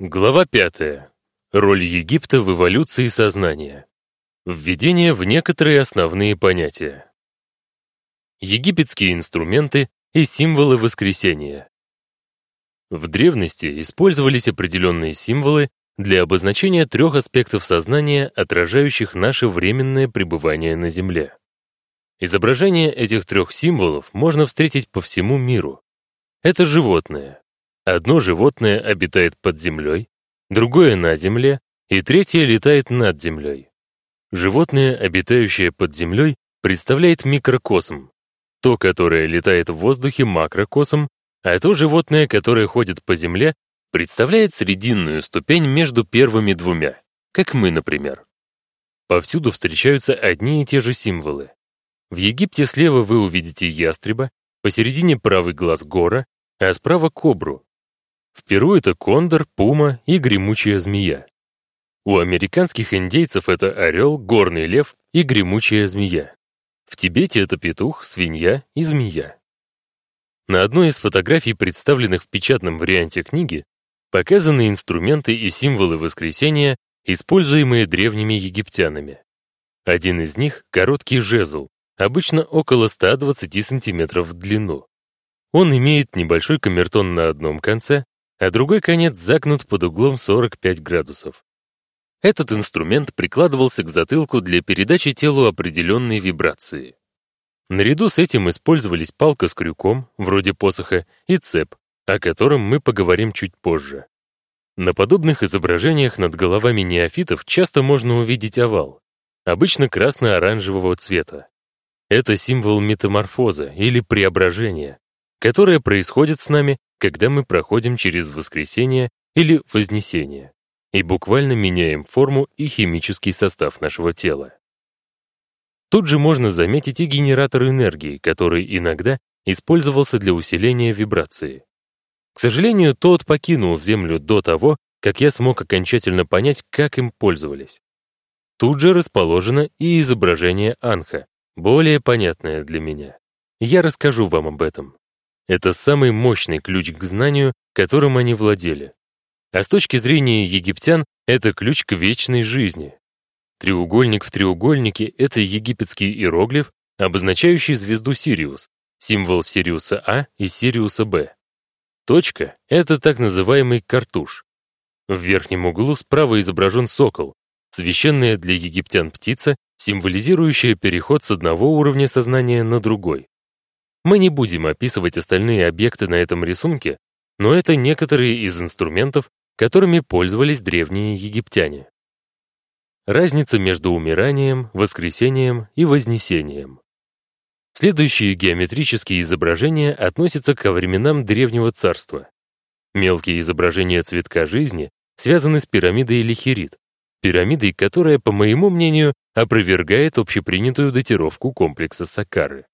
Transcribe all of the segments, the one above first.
Глава 5. Роль Египта в эволюции сознания. Введение в некоторые основные понятия. Египетские инструменты и символы воскресения. В древности использовались определенные символы для обозначения трех аспектов сознания, отражающих наше временное пребывание на Земле. Изображение этих трех символов можно встретить по всему миру. Это животные, Одно животное обитает под землей, другое на земле, и третье летает над землей. Животное, обитающее под землей, представляет микрокосм. То, которое летает в воздухе, макрокосм, а то животное, которое ходит по земле, представляет срединную ступень между первыми двумя, как мы, например. Повсюду встречаются одни и те же символы. В Египте слева вы увидите ястреба, посередине правый глаз гора, а справа кобру, в Перу это кондор, пума и гремучая змея. У американских индейцев это орел, горный лев и гремучая змея. В Тибете это петух, свинья и змея. На одной из фотографий, представленных в печатном варианте книги, показаны инструменты и символы воскресения, используемые древними египтянами. Один из них — короткий жезл, обычно около 120 сантиметров в длину. Он имеет небольшой камертон на одном конце, а другой конец загнут под углом 45 градусов. Этот инструмент прикладывался к затылку для передачи телу определенной вибрации. Наряду с этим использовались палка с крюком, вроде посоха, и цеп, о котором мы поговорим чуть позже. На подобных изображениях над головами неофитов часто можно увидеть овал, обычно красно-оранжевого цвета. Это символ метаморфоза или преображения, которое происходит с нами, когда мы проходим через воскресение или вознесение и буквально меняем форму и химический состав нашего тела. Тут же можно заметить и генератор энергии, который иногда использовался для усиления вибрации. К сожалению, тот покинул Землю до того, как я смог окончательно понять, как им пользовались. Тут же расположено и изображение Анха, более понятное для меня. Я расскажу вам об этом. Это самый мощный ключ к знанию, которым они владели. А с точки зрения египтян, это ключ к вечной жизни. Треугольник в треугольнике — это египетский иероглиф, обозначающий звезду Сириус, символ Сириуса А и Сириуса Б. Точка — это так называемый картуш. В верхнем углу справа изображен сокол, священная для египтян птица, символизирующая переход с одного уровня сознания на другой. Мы не будем описывать остальные объекты на этом рисунке, но это некоторые из инструментов, которыми пользовались древние египтяне. Разница между умиранием, воскресением и вознесением. Следующие геометрические изображения относятся ко временам Древнего Царства. Мелкие изображения цветка жизни связаны с пирамидой Лихерит, пирамидой, которая, по моему мнению, опровергает общепринятую датировку комплекса Саккары.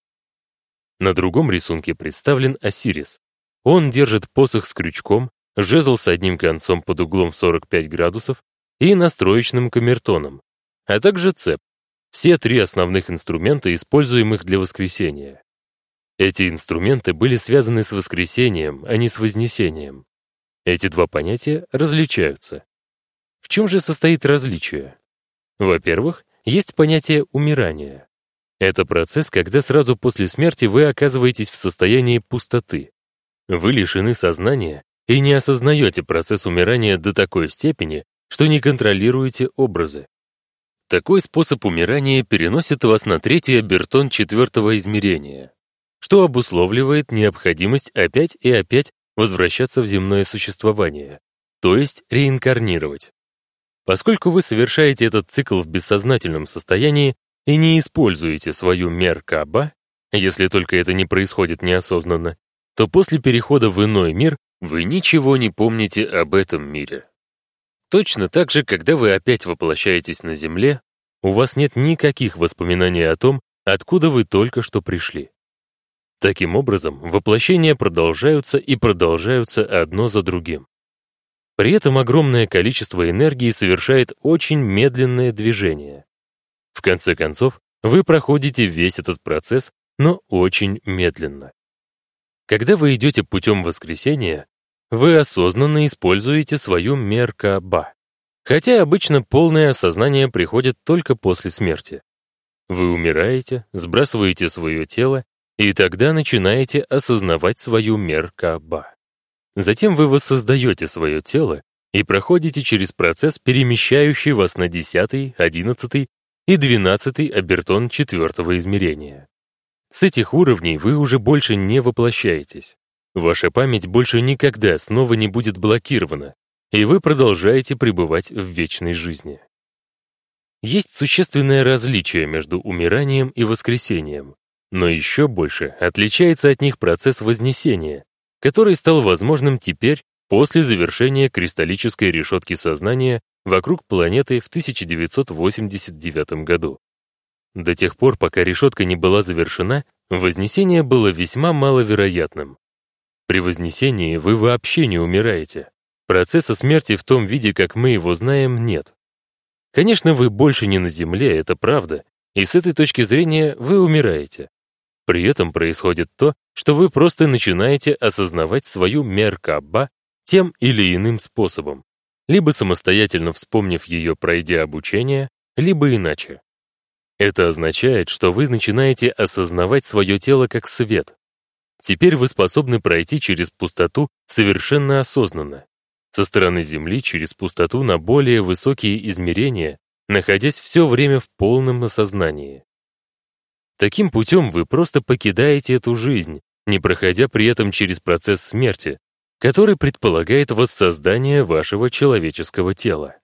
На другом рисунке представлен Осирис. Он держит посох с крючком, жезл с одним концом под углом в 45 градусов и настроечным камертоном, а также цеп. Все три основных инструмента, используемых для воскресения. Эти инструменты были связаны с воскресением, а не с вознесением. Эти два понятия различаются. В чем же состоит различие? Во-первых, есть понятие умирания. Это процесс, когда сразу после смерти вы оказываетесь в состоянии пустоты. Вы лишены сознания и не осознаете процесс умирания до такой степени, что не контролируете образы. Такой способ умирания переносит вас на третий обертон четвертого измерения, что обусловливает необходимость опять и опять возвращаться в земное существование, то есть реинкарнировать. Поскольку вы совершаете этот цикл в бессознательном состоянии, и не используете свою меркаба, если только это не происходит неосознанно, то после перехода в иной мир вы ничего не помните об этом мире. Точно так же, когда вы опять воплощаетесь на Земле, у вас нет никаких воспоминаний о том, откуда вы только что пришли. Таким образом, воплощения продолжаются и продолжаются одно за другим. При этом огромное количество энергии совершает очень медленное движение. В конце концов, вы проходите весь этот процесс, но очень медленно. Когда вы идете путем воскресения, вы осознанно используете свою меркаба. Хотя обычно полное осознание приходит только после смерти. Вы умираете, сбрасываете свое тело, и тогда начинаете осознавать свою меркаба. Затем вы воссоздаете свое тело и проходите через процесс, перемещающий вас на 10, 11 и 12 обертон четвертого измерения. С этих уровней вы уже больше не воплощаетесь. Ваша память больше никогда снова не будет блокирована, и вы продолжаете пребывать в вечной жизни. Есть существенное различие между умиранием и воскресением, но еще больше отличается от них процесс вознесения, который стал возможным теперь после завершения кристаллической решетки сознания вокруг планеты в 1989 году. До тех пор, пока решетка не была завершена, вознесение было весьма маловероятным. При вознесении вы вообще не умираете. Процесса смерти в том виде, как мы его знаем, нет. Конечно, вы больше не на Земле, это правда, и с этой точки зрения вы умираете. При этом происходит то, что вы просто начинаете осознавать свою меркаба тем или иным способом, либо самостоятельно вспомнив ее, пройдя обучение, либо иначе. Это означает, что вы начинаете осознавать свое тело как свет. Теперь вы способны пройти через пустоту совершенно осознанно, со стороны Земли через пустоту на более высокие измерения, находясь все время в полном осознании. Таким путем вы просто покидаете эту жизнь, не проходя при этом через процесс смерти, который предполагает воссоздание вашего человеческого тела.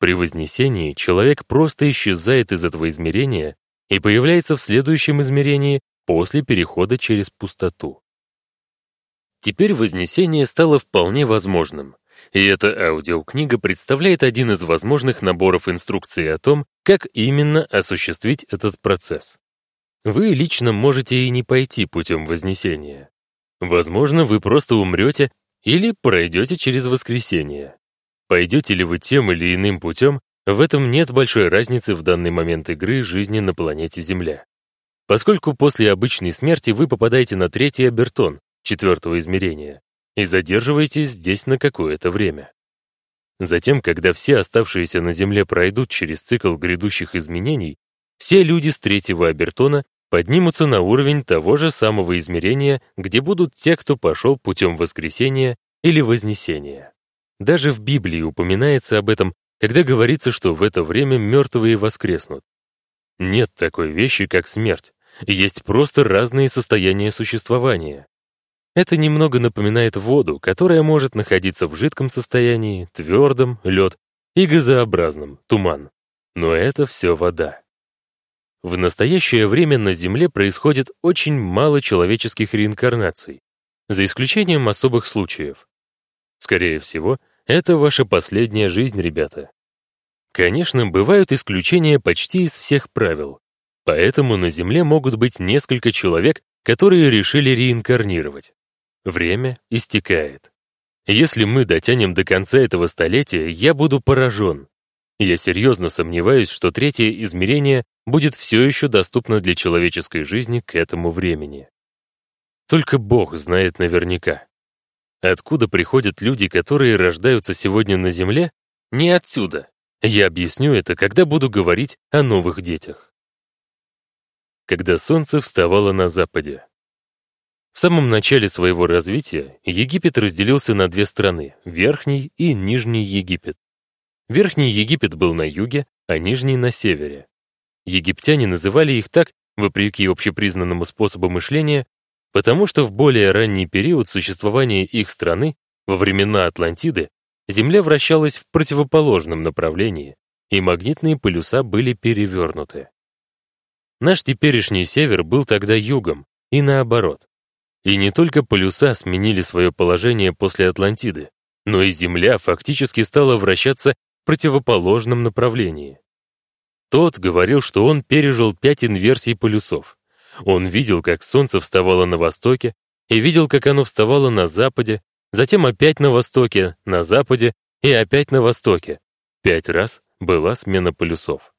При вознесении человек просто исчезает из этого измерения и появляется в следующем измерении после перехода через пустоту. Теперь вознесение стало вполне возможным, и эта аудиокнига представляет один из возможных наборов инструкций о том, как именно осуществить этот процесс. Вы лично можете и не пойти путем вознесения. Возможно, вы просто умрете или пройдете через воскресение. Пойдете ли вы тем или иным путем, в этом нет большой разницы в данный момент игры жизни на планете Земля. Поскольку после обычной смерти вы попадаете на третий обертон, четвертого измерения, и задерживаетесь здесь на какое-то время. Затем, когда все оставшиеся на Земле пройдут через цикл грядущих изменений, все люди с третьего обертона поднимутся на уровень того же самого измерения, где будут те, кто пошел путем воскресения или вознесения. Даже в Библии упоминается об этом, когда говорится, что в это время мертвые воскреснут. Нет такой вещи, как смерть. Есть просто разные состояния существования. Это немного напоминает воду, которая может находиться в жидком состоянии, твердом, лед, и газообразном, туман. Но это все вода. В настоящее время на Земле происходит очень мало человеческих реинкарнаций, за исключением особых случаев. Скорее всего, это ваша последняя жизнь, ребята. Конечно, бывают исключения почти из всех правил, поэтому на Земле могут быть несколько человек, которые решили реинкарнировать. Время истекает. Если мы дотянем до конца этого столетия, я буду поражен. Я серьезно сомневаюсь, что третье измерение будет все еще доступно для человеческой жизни к этому времени. Только Бог знает наверняка. Откуда приходят люди, которые рождаются сегодня на Земле? Не отсюда. Я объясню это, когда буду говорить о новых детях. Когда солнце вставало на западе. В самом начале своего развития Египет разделился на две страны — Верхний и Нижний Египет. Верхний Египет был на юге, а Нижний — на севере. Египтяне называли их так, вопреки общепризнанному способу мышления, потому что в более ранний период существования их страны, во времена Атлантиды, Земля вращалась в противоположном направлении, и магнитные полюса были перевернуты. Наш теперешний север был тогда югом, и наоборот. И не только полюса сменили свое положение после Атлантиды, но и Земля фактически стала вращаться противоположном направлении. Тот говорил, что он пережил пять инверсий полюсов, он видел, как солнце вставало на востоке, и видел, как оно вставало на западе, затем опять на востоке, на западе и опять на востоке. Пять раз была смена полюсов.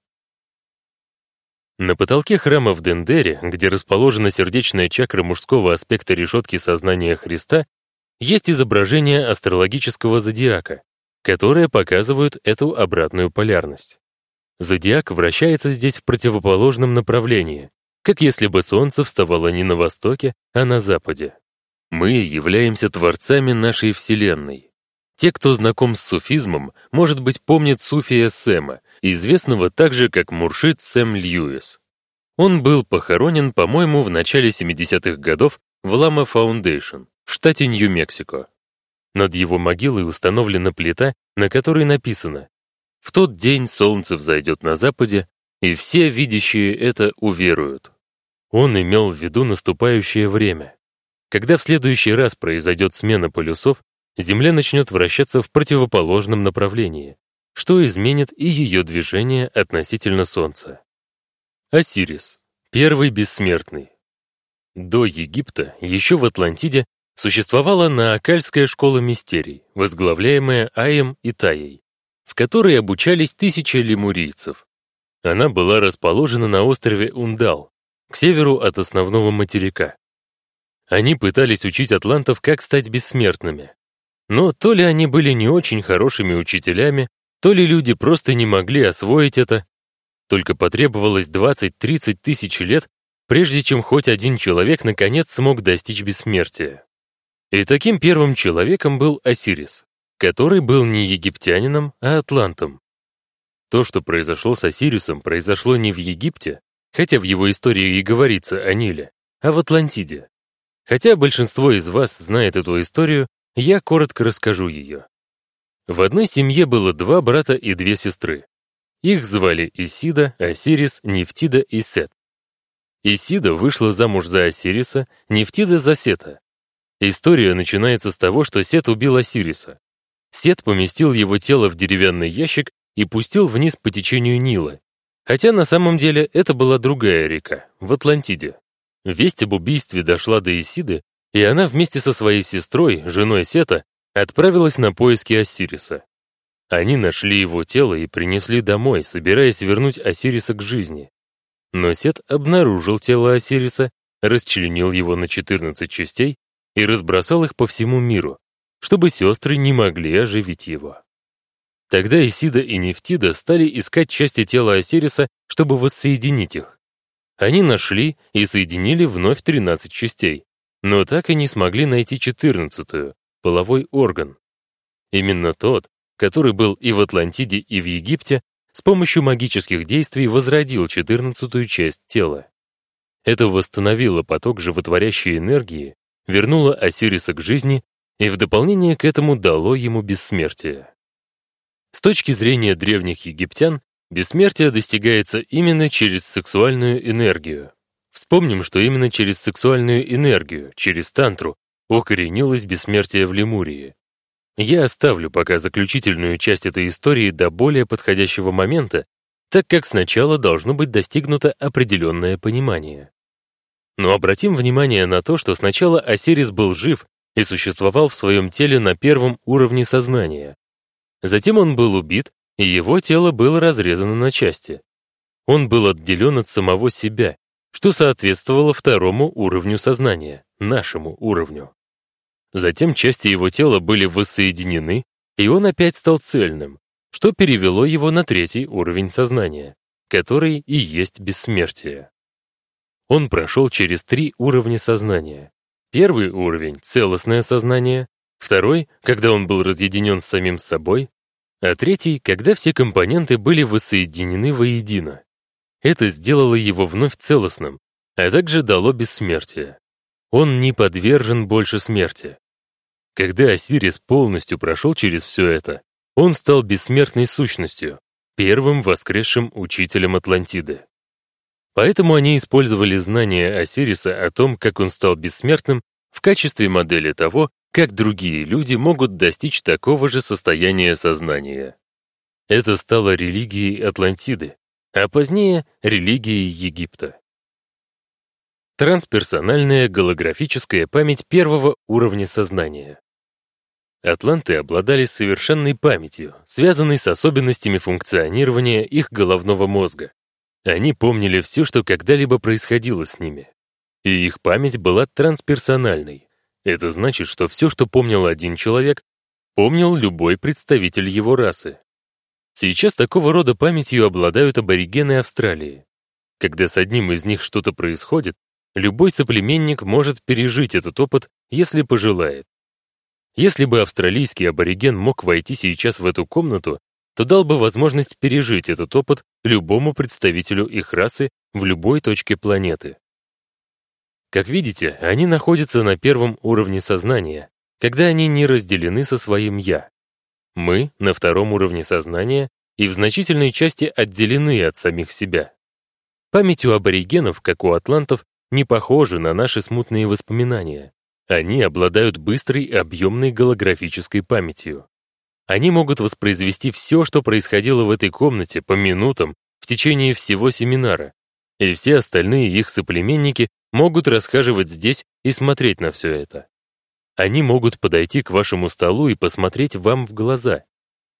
На потолке храма в Дендере, где расположена сердечная чакра мужского аспекта решетки сознания Христа, есть изображения астрологического зодиака, которые показывают эту обратную полярность. Зодиак вращается здесь в противоположном направлении, как если бы Солнце вставало не на востоке, а на западе. Мы являемся творцами нашей Вселенной. Те, кто знаком с суфизмом, может быть, помнят суфия Сэма, известного также как Муршид Сэм Льюис. Он был похоронен, по-моему, в начале 70-х годов в Lama Foundation в штате Нью-Мексико. Над его могилой установлена плита, на которой написано «В тот день солнце взойдет на западе, и все видящие это уверуют». Он имел в виду наступающее время. Когда в следующий раз произойдет смена полюсов, Земля начнет вращаться в противоположном направлении, что изменит и ее движение относительно Солнца. Осирис, первый бессмертный. До Египта, еще в Атлантиде, существовала Наакальская школа мистерий, возглавляемая Аем и Таей, в которой обучались тысячи лемурийцев. Она была расположена на острове Ундал, к северу от основного материка. Они пытались учить атлантов, как стать бессмертными. Но то ли они были не очень хорошими учителями, то ли люди просто не могли освоить это. Только потребовалось 20-30 тысяч лет, прежде чем хоть один человек наконец смог достичь бессмертия. И таким первым человеком был Осирис, который был не египтянином, а атлантом. То, что произошло с Осирисом, произошло не в Египте, хотя в его истории и говорится о Ниле, а в Атлантиде. Хотя большинство из вас знает эту историю, я коротко расскажу ее. В одной семье было два брата и две сестры. Их звали Исида, Осирис, Нефтида и Сет. Исида вышла замуж за Осириса, Нефтида за Сета, История начинается с того, что Сет убил Осириса. Сет поместил его тело в деревянный ящик и пустил вниз по течению Нила. Хотя на самом деле это была другая река, в Атлантиде. Весть об убийстве дошла до Исиды, и она вместе со своей сестрой, женой Сета, отправилась на поиски Осириса. Они нашли его тело и принесли домой, собираясь вернуть Осириса к жизни. Но Сет обнаружил тело Осириса, расчленил его на 14 частей и разбросал их по всему миру, чтобы сестры не могли оживить его. Тогда Исида и Нефтида стали искать части тела Осириса, чтобы воссоединить их. Они нашли и соединили вновь 13 частей, но так и не смогли найти 14-ю, половой орган. Именно тот, который был и в Атлантиде, и в Египте, с помощью магических действий возродил 14-ю часть тела. Это восстановило поток животворящей энергии, вернуло Осириса к жизни и в дополнение к этому дало ему бессмертие. С точки зрения древних египтян, бессмертие достигается именно через сексуальную энергию. Вспомним, что именно через сексуальную энергию, через тантру, укоренилось бессмертие в Лемурии. Я оставлю пока заключительную часть этой истории до более подходящего момента, так как сначала должно быть достигнуто определенное понимание. Но обратим внимание на то, что сначала Осирис был жив и существовал в своем теле на первом уровне сознания. Затем он был убит, и его тело было разрезано на части. Он был отделен от самого себя, что соответствовало второму уровню сознания, нашему уровню. Затем части его тела были воссоединены, и он опять стал цельным, что перевело его на третий уровень сознания, который и есть бессмертие. Он прошел через три уровня сознания. Первый уровень — целостное сознание, второй — когда он был разъединен с самим собой, а третий — когда все компоненты были воссоединены воедино. Это сделало его вновь целостным, а также дало бессмертие. Он не подвержен больше смерти. Когда Осирис полностью прошел через все это, он стал бессмертной сущностью, первым воскресшим учителем Атлантиды. Поэтому они использовали знания Осириса о том, как он стал бессмертным, в качестве модели того, как другие люди могут достичь такого же состояния сознания. Это стало религией Атлантиды, а позднее — религией Египта. Трансперсональная голографическая память первого уровня сознания. Атланты обладали совершенной памятью, связанной с особенностями функционирования их головного мозга. Они помнили все, что когда-либо происходило с ними. И их память была трансперсональной. Это значит, что все, что помнил один человек, помнил любой представитель его расы. Сейчас такого рода памятью обладают аборигены Австралии. Когда с одним из них что-то происходит, любой соплеменник может пережить этот опыт, если пожелает. Если бы австралийский абориген мог войти сейчас в эту комнату, то дал бы возможность пережить этот опыт любому представителю их расы в любой точке планеты. Как видите, они находятся на первом уровне сознания, когда они не разделены со своим «я». Мы на втором уровне сознания и в значительной части отделены от самих себя. Память у аборигенов, как у атлантов, не похожа на наши смутные воспоминания. Они обладают быстрой объемной голографической памятью. Они могут воспроизвести все, что происходило в этой комнате по минутам в течение всего семинара, и все остальные их соплеменники могут расхаживать здесь и смотреть на все это. Они могут подойти к вашему столу и посмотреть вам в глаза.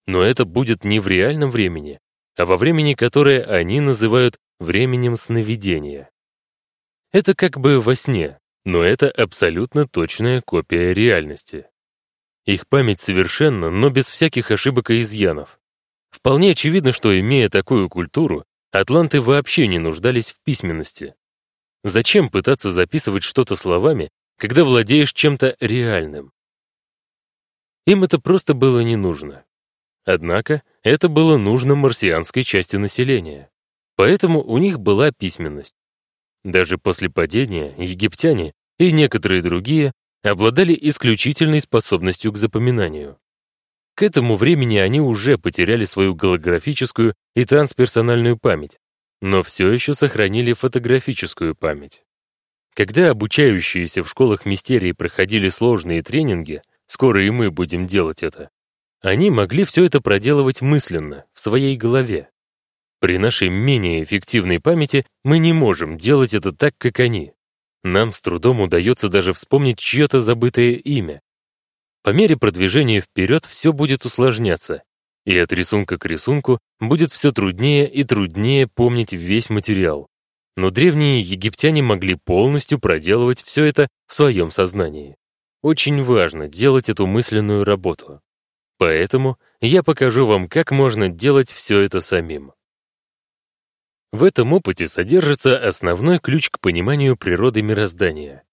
Но это будет не в реальном времени, а во времени, которое они называют временем сновидения. Это как бы во сне, но это абсолютно точная копия реальности. Их память совершенна, но без всяких ошибок и изъянов. Вполне очевидно, что, имея такую культуру, атланты вообще не нуждались в письменности. Зачем пытаться записывать что-то словами, когда владеешь чем-то реальным. Им это просто было не нужно. Однако это было нужно марсианской части населения. Поэтому у них была письменность. Даже после падения египтяне и некоторые другие обладали исключительной способностью к запоминанию. К этому времени они уже потеряли свою голографическую и трансперсональную память, но все еще сохранили фотографическую память. Когда обучающиеся в школах мистерии проходили сложные тренинги, скоро и мы будем делать это, они могли все это проделывать мысленно, в своей голове. При нашей менее эффективной памяти мы не можем делать это так, как они. Нам с трудом удается даже вспомнить чье-то забытое имя. По мере продвижения вперед все будет усложняться, и от рисунка к рисунку будет все труднее и труднее помнить весь материал но древние египтяне могли полностью проделывать все это в своем сознании. Очень важно делать эту мысленную работу. Поэтому я покажу вам, как можно делать все это самим. В этом опыте содержится основной ключ к пониманию природы мироздания.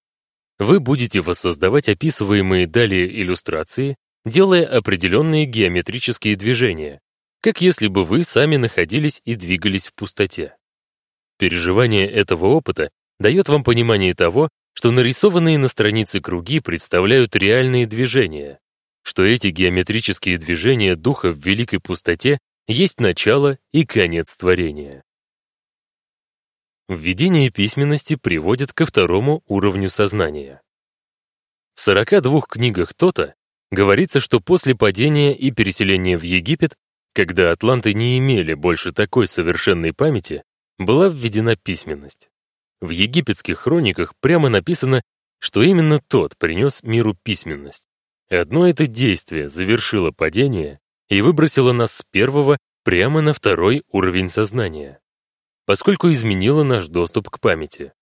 Вы будете воссоздавать описываемые далее иллюстрации, делая определенные геометрические движения, как если бы вы сами находились и двигались в пустоте. Переживание этого опыта дает вам понимание того, что нарисованные на странице круги представляют реальные движения, что эти геометрические движения духа в великой пустоте есть начало и конец творения. Введение письменности приводит ко второму уровню сознания. В 42 книгах Тота говорится, что после падения и переселения в Египет, когда атланты не имели больше такой совершенной памяти, была введена письменность. В египетских хрониках прямо написано, что именно тот принес миру письменность. Одно это действие завершило падение и выбросило нас с первого прямо на второй уровень сознания, поскольку изменило наш доступ к памяти.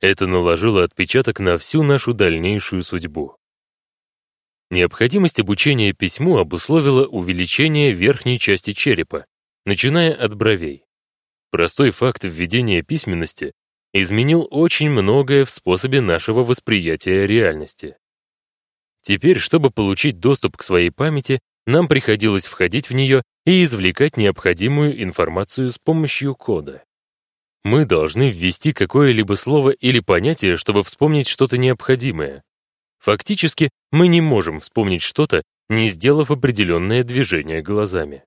Это наложило отпечаток на всю нашу дальнейшую судьбу. Необходимость обучения письму обусловила увеличение верхней части черепа, начиная от бровей. Простой факт введения письменности изменил очень многое в способе нашего восприятия реальности. Теперь, чтобы получить доступ к своей памяти, нам приходилось входить в нее и извлекать необходимую информацию с помощью кода. Мы должны ввести какое-либо слово или понятие, чтобы вспомнить что-то необходимое. Фактически, мы не можем вспомнить что-то, не сделав определенное движение глазами.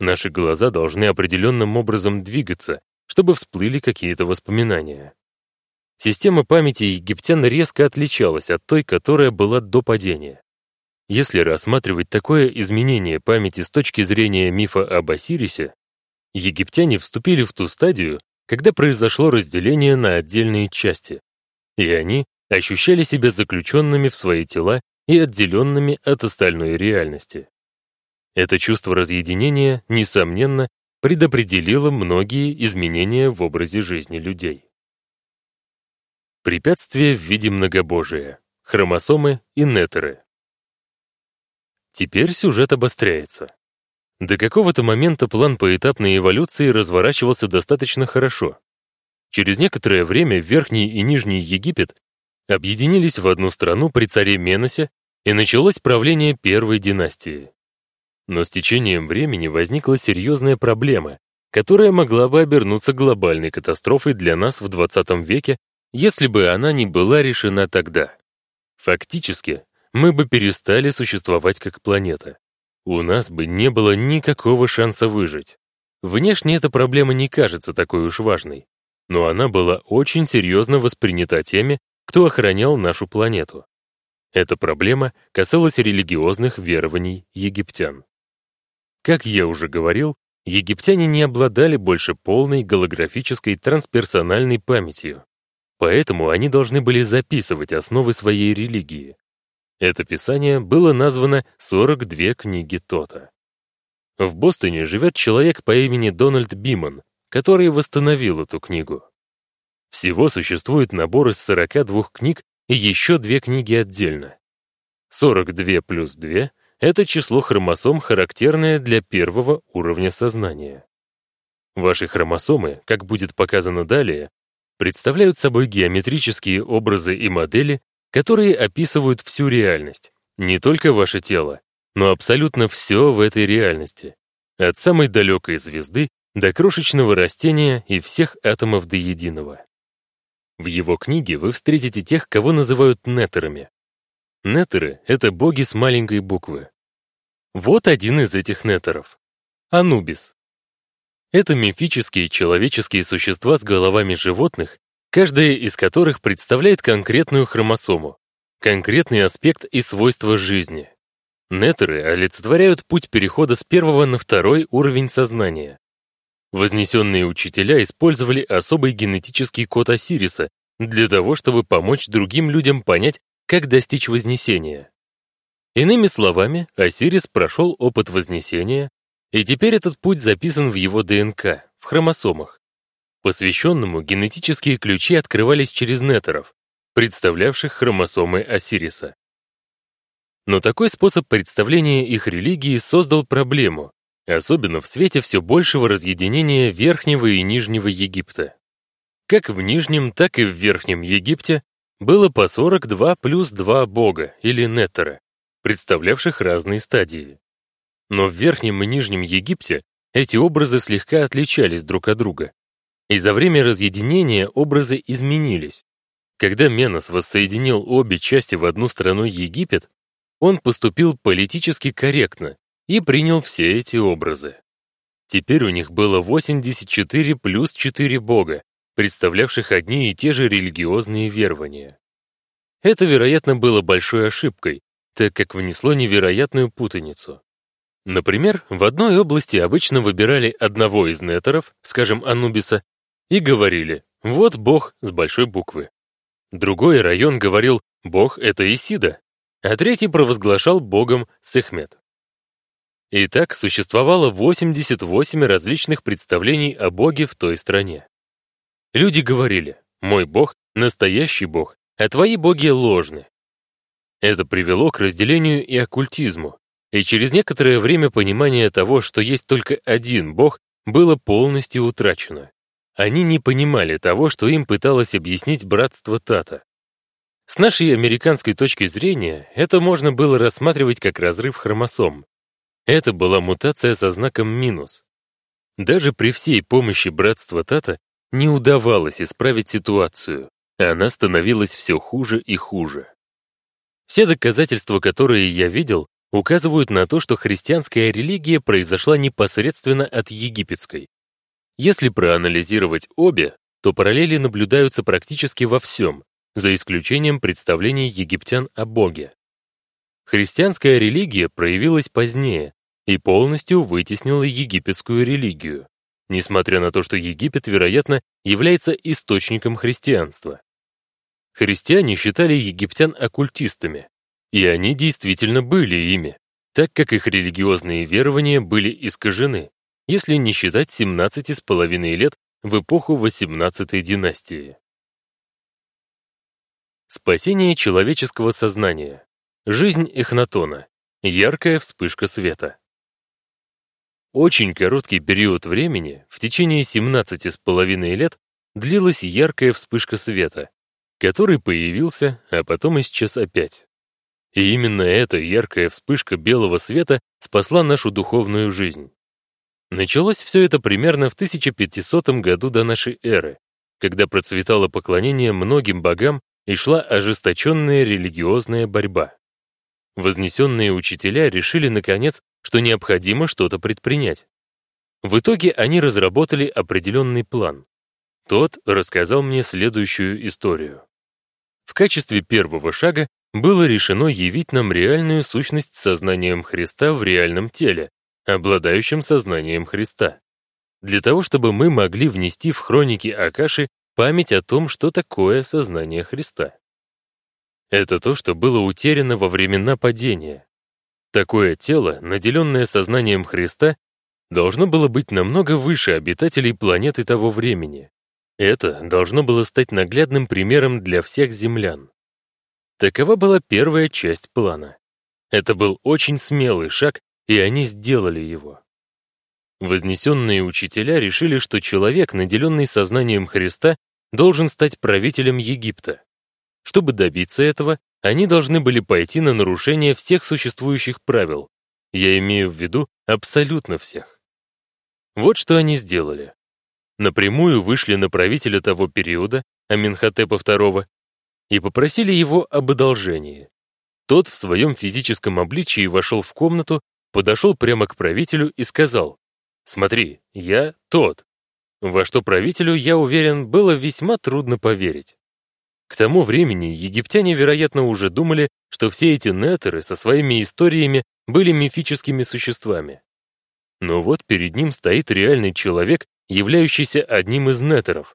Наши глаза должны определенным образом двигаться, чтобы всплыли какие-то воспоминания. Система памяти египтян резко отличалась от той, которая была до падения. Если рассматривать такое изменение памяти с точки зрения мифа об Осирисе, египтяне вступили в ту стадию, когда произошло разделение на отдельные части, и они ощущали себя заключенными в свои тела и отделенными от остальной реальности. Это чувство разъединения, несомненно, предопределило многие изменения в образе жизни людей. Препятствие в виде многобожия. хромосомы и нетеры. Теперь сюжет обостряется. До какого-то момента план поэтапной эволюции разворачивался достаточно хорошо. Через некоторое время Верхний и Нижний Египет объединились в одну страну при царе Меносе, и началось правление первой династии. Но с течением времени возникла серьезная проблема, которая могла бы обернуться глобальной катастрофой для нас в 20 веке, если бы она не была решена тогда. Фактически, мы бы перестали существовать как планета у нас бы не было никакого шанса выжить. Внешне эта проблема не кажется такой уж важной, но она была очень серьезно воспринята теми, кто охранял нашу планету. Эта проблема касалась религиозных верований египтян. Как я уже говорил, египтяне не обладали больше полной голографической трансперсональной памятью, поэтому они должны были записывать основы своей религии. Это писание было названо «42 книги Тота». В Бостоне живет человек по имени Дональд Биман, который восстановил эту книгу. Всего существует набор из 42 книг и еще две книги отдельно. 42 плюс 2 — это число хромосом, характерное для первого уровня сознания. Ваши хромосомы, как будет показано далее, представляют собой геометрические образы и модели, которые описывают всю реальность, не только ваше тело, но абсолютно все в этой реальности, от самой далекой звезды до крошечного растения и всех атомов до единого. В его книге вы встретите тех, кого называют нетерами. Нетеры — это боги с маленькой буквы. Вот один из этих нетеров — Анубис. Это мифические человеческие существа с головами животных каждая из которых представляет конкретную хромосому, конкретный аспект и свойства жизни. Нетеры олицетворяют путь перехода с первого на второй уровень сознания. Вознесенные учителя использовали особый генетический код Осириса для того, чтобы помочь другим людям понять, как достичь вознесения. Иными словами, Осирис прошел опыт вознесения, и теперь этот путь записан в его ДНК, в хромосомах. Посвященному генетические ключи открывались через нетеров, представлявших хромосомы Осириса. Но такой способ представления их религии создал проблему, особенно в свете все большего разъединения Верхнего и Нижнего Египта. Как в Нижнем, так и в Верхнем Египте было по 42 плюс 2 бога, или нетера, представлявших разные стадии. Но в Верхнем и Нижнем Египте эти образы слегка отличались друг от друга и за время разъединения образы изменились. Когда Менос воссоединил обе части в одну страну Египет, он поступил политически корректно и принял все эти образы. Теперь у них было 84 плюс 4 бога, представлявших одни и те же религиозные верования. Это, вероятно, было большой ошибкой, так как внесло невероятную путаницу. Например, в одной области обычно выбирали одного из нетеров, скажем, Анубиса, и говорили «Вот Бог» с большой буквы. Другой район говорил «Бог — это Исида», а третий провозглашал Богом Сехмет. Итак, существовало 88 различных представлений о Боге в той стране. Люди говорили «Мой Бог — настоящий Бог, а твои боги ложны». Это привело к разделению и оккультизму, и через некоторое время понимание того, что есть только один Бог, было полностью утрачено. Они не понимали того, что им пыталось объяснить братство Тата. С нашей американской точки зрения, это можно было рассматривать как разрыв хромосом. Это была мутация со знаком минус. Даже при всей помощи братства Тата не удавалось исправить ситуацию. Она становилась все хуже и хуже. Все доказательства, которые я видел, указывают на то, что христианская религия произошла непосредственно от египетской. Если проанализировать обе, то параллели наблюдаются практически во всем, за исключением представлений египтян о Боге. Христианская религия проявилась позднее и полностью вытеснила египетскую религию, несмотря на то, что Египет, вероятно, является источником христианства. Христиане считали египтян оккультистами, и они действительно были ими, так как их религиозные верования были искажены если не считать 17 с половиной лет в эпоху 18 династии. Спасение человеческого сознания. Жизнь Эхнатона. Яркая вспышка света. Очень короткий период времени, в течение 17 с половиной лет, длилась яркая вспышка света, который появился, а потом исчез опять. И именно эта яркая вспышка белого света спасла нашу духовную жизнь. Началось все это примерно в 1500 году до нашей эры, когда процветало поклонение многим богам и шла ожесточенная религиозная борьба. Вознесенные учителя решили, наконец, что необходимо что-то предпринять. В итоге они разработали определенный план. Тот рассказал мне следующую историю. В качестве первого шага было решено явить нам реальную сущность сознанием Христа в реальном теле, обладающем сознанием Христа. Для того, чтобы мы могли внести в хроники Акаши память о том, что такое сознание Христа. Это то, что было утеряно во времена падения. Такое тело, наделенное сознанием Христа, должно было быть намного выше обитателей планеты того времени. Это должно было стать наглядным примером для всех землян. Такова была первая часть плана. Это был очень смелый шаг, и они сделали его. Вознесенные учителя решили, что человек, наделенный сознанием Христа, должен стать правителем Египта. Чтобы добиться этого, они должны были пойти на нарушение всех существующих правил. Я имею в виду абсолютно всех. Вот что они сделали. Напрямую вышли на правителя того периода, Аминхотепа II, и попросили его об одолжении. Тот в своем физическом обличии вошел в комнату, подошел прямо к правителю и сказал, «Смотри, я тот». Во что правителю, я уверен, было весьма трудно поверить. К тому времени египтяне, вероятно, уже думали, что все эти нетеры со своими историями были мифическими существами. Но вот перед ним стоит реальный человек, являющийся одним из нетеров.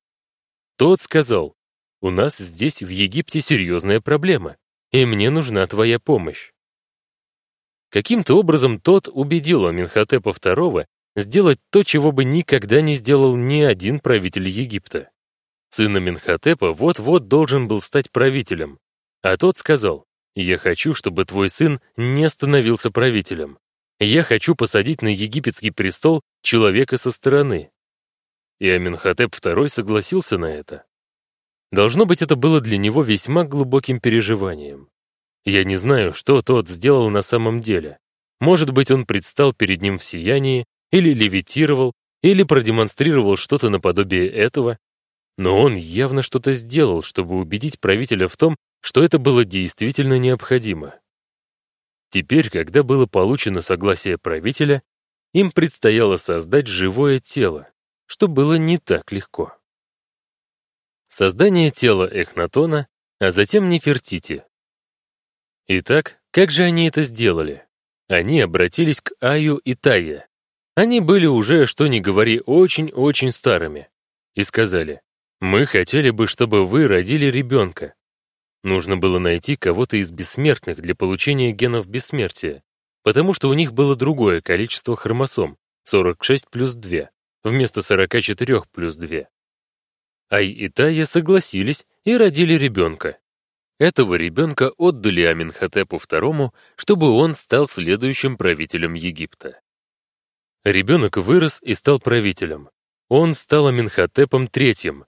Тот сказал, «У нас здесь в Египте серьезная проблема, и мне нужна твоя помощь». Каким-то образом тот убедил Аминхотепа II сделать то, чего бы никогда не сделал ни один правитель Египта. Сын Аминхотепа вот-вот должен был стать правителем. А тот сказал, «Я хочу, чтобы твой сын не становился правителем. Я хочу посадить на египетский престол человека со стороны». И Аминхотеп II согласился на это. Должно быть, это было для него весьма глубоким переживанием. Я не знаю, что тот сделал на самом деле. Может быть, он предстал перед ним в сиянии, или левитировал, или продемонстрировал что-то наподобие этого, но он явно что-то сделал, чтобы убедить правителя в том, что это было действительно необходимо. Теперь, когда было получено согласие правителя, им предстояло создать живое тело, что было не так легко. Создание тела Эхнатона, а затем Нефертити. Итак, как же они это сделали? Они обратились к Аю и Тае. Они были уже, что ни говори, очень-очень старыми. И сказали, мы хотели бы, чтобы вы родили ребенка. Нужно было найти кого-то из бессмертных для получения генов бессмертия, потому что у них было другое количество хромосом, 46 плюс 2, вместо 44 плюс 2. Ай и Тая согласились и родили ребенка. Этого ребенка отдали Аминхотепу II, чтобы он стал следующим правителем Египта. Ребенок вырос и стал правителем. Он стал Аминхотепом III,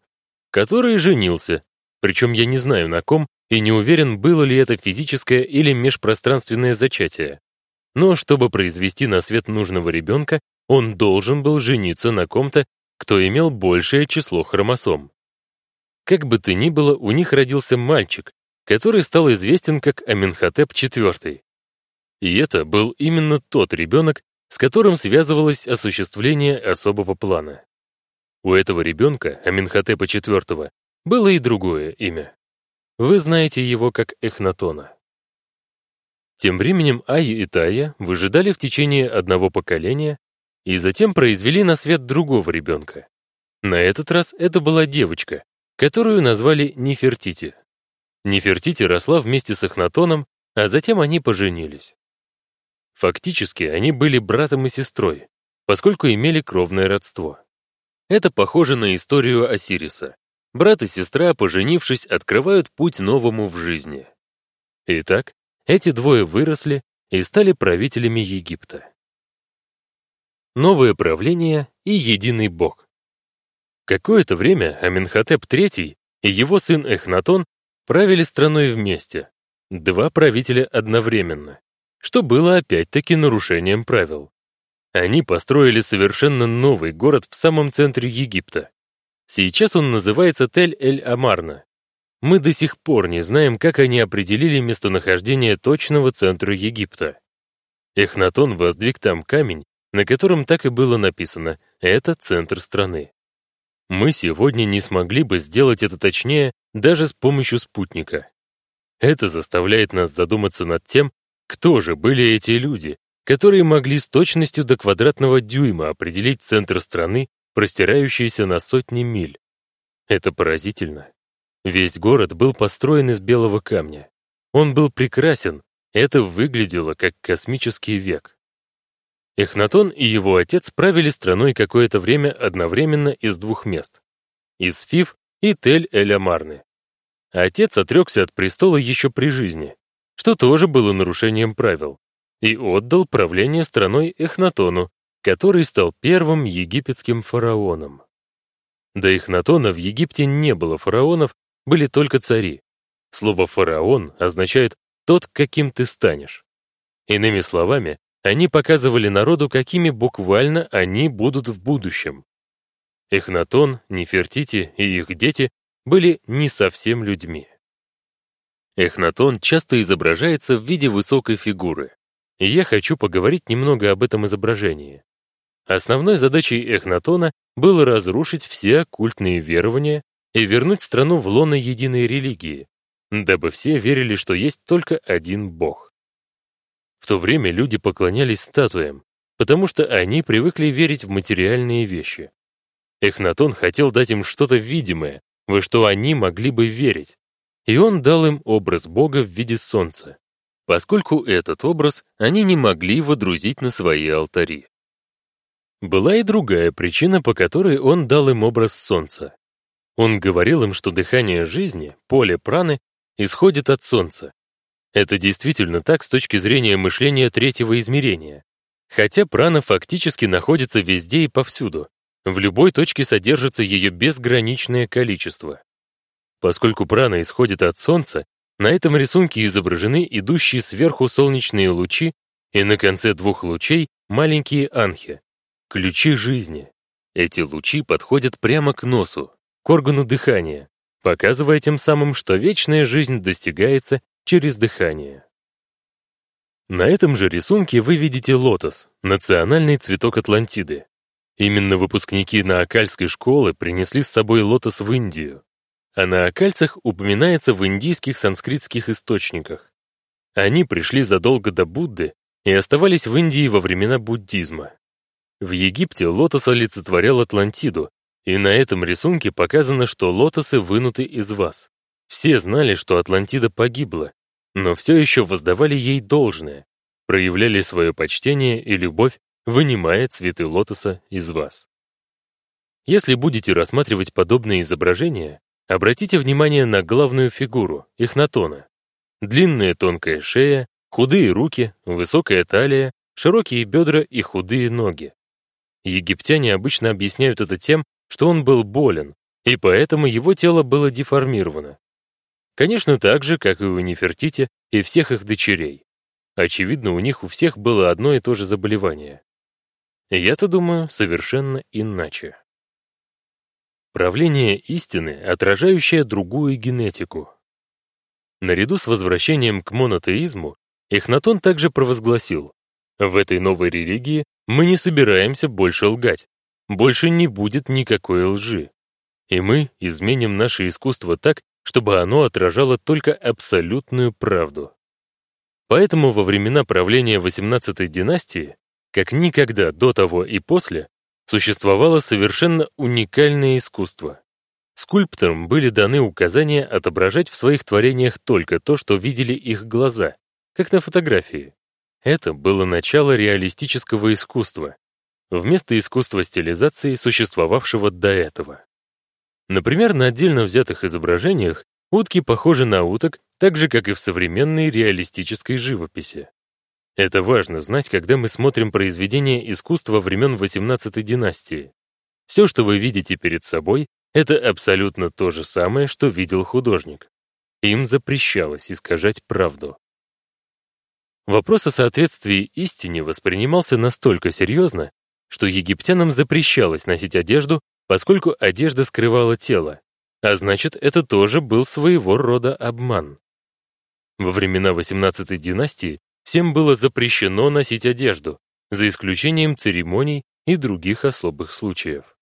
который женился, причем я не знаю на ком и не уверен, было ли это физическое или межпространственное зачатие. Но чтобы произвести на свет нужного ребенка, он должен был жениться на ком-то, кто имел большее число хромосом. Как бы то ни было, у них родился мальчик, который стал известен как Аменхотеп IV. И это был именно тот ребенок, с которым связывалось осуществление особого плана. У этого ребенка, Аминхотепа IV, было и другое имя. Вы знаете его как Эхнатона. Тем временем Ай и Тая выжидали в течение одного поколения и затем произвели на свет другого ребенка. На этот раз это была девочка, которую назвали Нефертити. Нефертити росла вместе с Эхнатоном, а затем они поженились. Фактически они были братом и сестрой, поскольку имели кровное родство. Это похоже на историю Осириса. брат и сестра, поженившись, открывают путь новому в жизни. Итак, эти двое выросли и стали правителями Египта. Новое правление и единый бог. Какое-то время Аменхотеп III и его сын Эхнатон правили страной вместе, два правителя одновременно, что было опять-таки нарушением правил. Они построили совершенно новый город в самом центре Египта. Сейчас он называется Тель-эль-Амарна. Мы до сих пор не знаем, как они определили местонахождение точного центра Египта. Эхнатон воздвиг там камень, на котором так и было написано «Это центр страны». Мы сегодня не смогли бы сделать это точнее даже с помощью спутника. Это заставляет нас задуматься над тем, кто же были эти люди, которые могли с точностью до квадратного дюйма определить центр страны, простирающийся на сотни миль. Это поразительно. Весь город был построен из белого камня. Он был прекрасен, это выглядело как космический век. Эхнатон и его отец правили страной какое-то время одновременно из двух мест — из Фив и Тель-эль-Амарны. Отец отрекся от престола еще при жизни, что тоже было нарушением правил и отдал правление страной Эхнатону, который стал первым египетским фараоном. До Эхнатона в Египте не было фараонов, были только цари. Слово «фараон» означает «тот, каким ты станешь». Иными словами, они показывали народу, какими буквально они будут в будущем. Эхнатон, Нефертити и их дети были не совсем людьми. Эхнатон часто изображается в виде высокой фигуры и я хочу поговорить немного об этом изображении. Основной задачей Эхнатона было разрушить все оккультные верования и вернуть страну в лоно единой религии, дабы все верили, что есть только один бог. В то время люди поклонялись статуям, потому что они привыкли верить в материальные вещи. Эхнатон хотел дать им что-то видимое, во что они могли бы верить, и он дал им образ бога в виде солнца поскольку этот образ они не могли водрузить на свои алтари. Была и другая причина, по которой он дал им образ солнца. Он говорил им, что дыхание жизни, поле праны, исходит от солнца. Это действительно так с точки зрения мышления третьего измерения. Хотя прана фактически находится везде и повсюду, в любой точке содержится ее безграничное количество. Поскольку прана исходит от солнца, на этом рисунке изображены идущие сверху солнечные лучи и на конце двух лучей маленькие анхи, ключи жизни. Эти лучи подходят прямо к носу, к органу дыхания, показывая тем самым, что вечная жизнь достигается через дыхание. На этом же рисунке вы видите лотос, национальный цветок Атлантиды. Именно выпускники Наакальской школы принесли с собой лотос в Индию, а на окальцах упоминается в индийских санскритских источниках. Они пришли задолго до Будды и оставались в Индии во времена буддизма. В Египте лотос олицетворял Атлантиду, и на этом рисунке показано, что лотосы вынуты из вас. Все знали, что Атлантида погибла, но все еще воздавали ей должное, проявляли свое почтение и любовь, вынимая цветы лотоса из вас. Если будете рассматривать подобные изображения, Обратите внимание на главную фигуру, Эхнатона. Длинная тонкая шея, худые руки, высокая талия, широкие бедра и худые ноги. Египтяне обычно объясняют это тем, что он был болен, и поэтому его тело было деформировано. Конечно, так же, как и у Нефертити и всех их дочерей. Очевидно, у них у всех было одно и то же заболевание. Я-то думаю совершенно иначе. Правление истины, отражающее другую генетику. Наряду с возвращением к монотеизму, Эхнатон также провозгласил, в этой новой религии мы не собираемся больше лгать, больше не будет никакой лжи. И мы изменим наше искусство так, чтобы оно отражало только абсолютную правду. Поэтому во времена правления 18-й династии, как никогда до того и после, существовало совершенно уникальное искусство. Скульпторам были даны указания отображать в своих творениях только то, что видели их глаза, как на фотографии. Это было начало реалистического искусства, вместо искусства стилизации, существовавшего до этого. Например, на отдельно взятых изображениях утки похожи на уток, так же, как и в современной реалистической живописи. Это важно знать, когда мы смотрим произведения искусства времен XVIII династии. Все, что вы видите перед собой, это абсолютно то же самое, что видел художник. Им запрещалось искажать правду. Вопрос о соответствии истине воспринимался настолько серьезно, что египтянам запрещалось носить одежду, поскольку одежда скрывала тело, а значит, это тоже был своего рода обман. Во времена XVIII династии всем было запрещено носить одежду, за исключением церемоний и других особых случаев.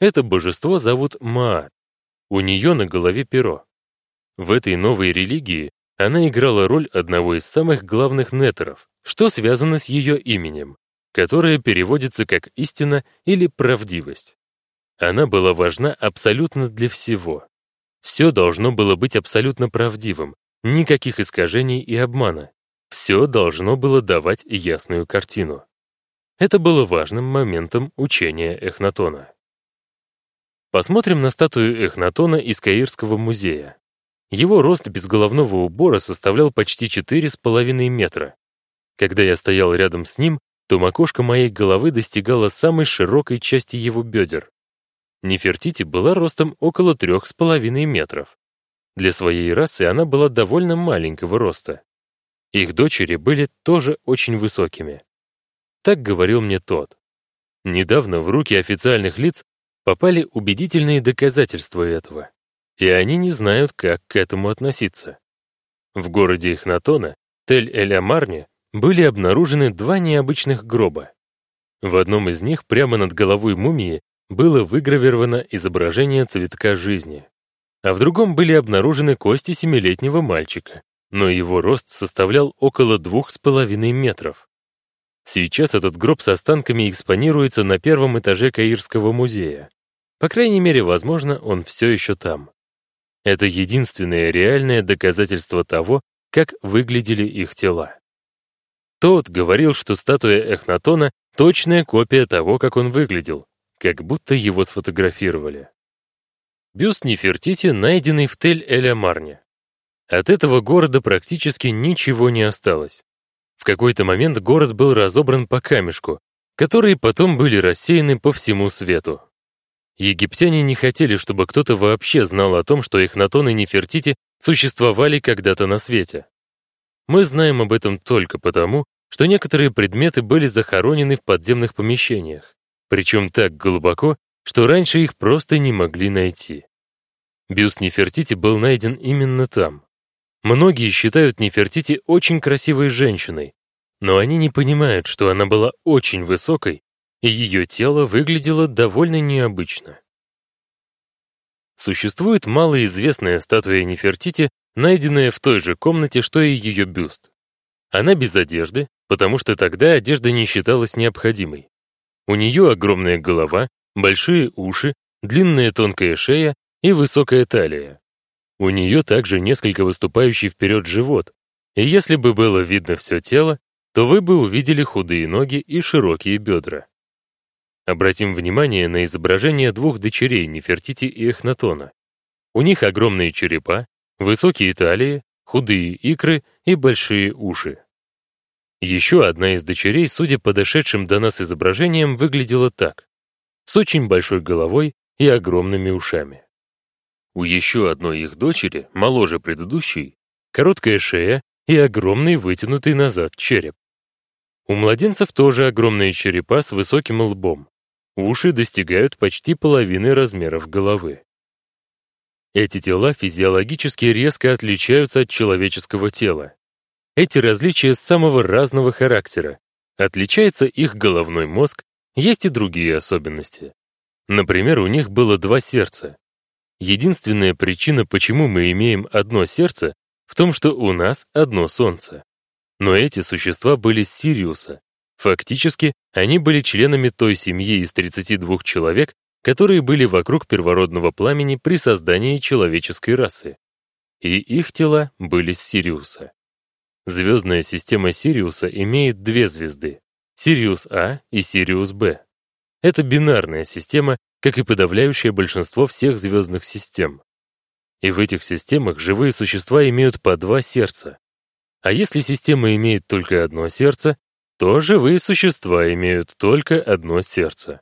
Это божество зовут Маат. У нее на голове перо. В этой новой религии она играла роль одного из самых главных нетеров, что связано с ее именем, которое переводится как «истина» или «правдивость». Она была важна абсолютно для всего. Все должно было быть абсолютно правдивым, никаких искажений и обмана. Все должно было давать ясную картину. Это было важным моментом учения Эхнатона. Посмотрим на статую Эхнатона из Каирского музея. Его рост без головного убора составлял почти 4,5 метра. Когда я стоял рядом с ним, то макушка моей головы достигала самой широкой части его бедер. Нефертити была ростом около 3,5 метров. Для своей расы она была довольно маленького роста. Их дочери были тоже очень высокими. Так говорил мне тот. Недавно в руки официальных лиц попали убедительные доказательства этого и они не знают, как к этому относиться. В городе Ихнатона, Тель-Эль-Амарне, были обнаружены два необычных гроба. В одном из них прямо над головой мумии было выгравировано изображение цветка жизни, а в другом были обнаружены кости семилетнего мальчика, но его рост составлял около двух с половиной метров. Сейчас этот гроб с останками экспонируется на первом этаже Каирского музея. По крайней мере, возможно, он все еще там. Это единственное реальное доказательство того, как выглядели их тела. Тот говорил, что статуя Эхнатона — точная копия того, как он выглядел, как будто его сфотографировали. Бюст Нефертити, найденный в Тель-Эль-Амарне. От этого города практически ничего не осталось. В какой-то момент город был разобран по камешку, которые потом были рассеяны по всему свету. Египтяне не хотели, чтобы кто-то вообще знал о том, что Эхнатон и Нефертити существовали когда-то на свете. Мы знаем об этом только потому, что некоторые предметы были захоронены в подземных помещениях, причем так глубоко, что раньше их просто не могли найти. Бюст Нефертити был найден именно там. Многие считают Нефертити очень красивой женщиной, но они не понимают, что она была очень высокой и ее тело выглядело довольно необычно. Существует малоизвестная статуя Нефертити, найденная в той же комнате, что и ее бюст. Она без одежды, потому что тогда одежда не считалась необходимой. У нее огромная голова, большие уши, длинная тонкая шея и высокая талия. У нее также несколько выступающий вперед живот, и если бы было видно все тело, то вы бы увидели худые ноги и широкие бедра. Обратим внимание на изображение двух дочерей Нефертити и Эхнатона. У них огромные черепа, высокие талии, худые икры и большие уши. Еще одна из дочерей, судя по дошедшим до нас изображениям, выглядела так, с очень большой головой и огромными ушами. У еще одной их дочери, моложе предыдущей, короткая шея и огромный вытянутый назад череп. У младенцев тоже огромные черепа с высоким лбом, Уши достигают почти половины размеров головы. Эти тела физиологически резко отличаются от человеческого тела. Эти различия самого разного характера. Отличается их головной мозг, есть и другие особенности. Например, у них было два сердца. Единственная причина, почему мы имеем одно сердце, в том, что у нас одно солнце. Но эти существа были с Сириуса, Фактически, они были членами той семьи из 32 человек, которые были вокруг первородного пламени при создании человеческой расы. И их тела были с Сириуса. Звездная система Сириуса имеет две звезды — Сириус А и Сириус Б. Это бинарная система, как и подавляющее большинство всех звездных систем. И в этих системах живые существа имеют по два сердца. А если система имеет только одно сердце, то живые существа имеют только одно сердце.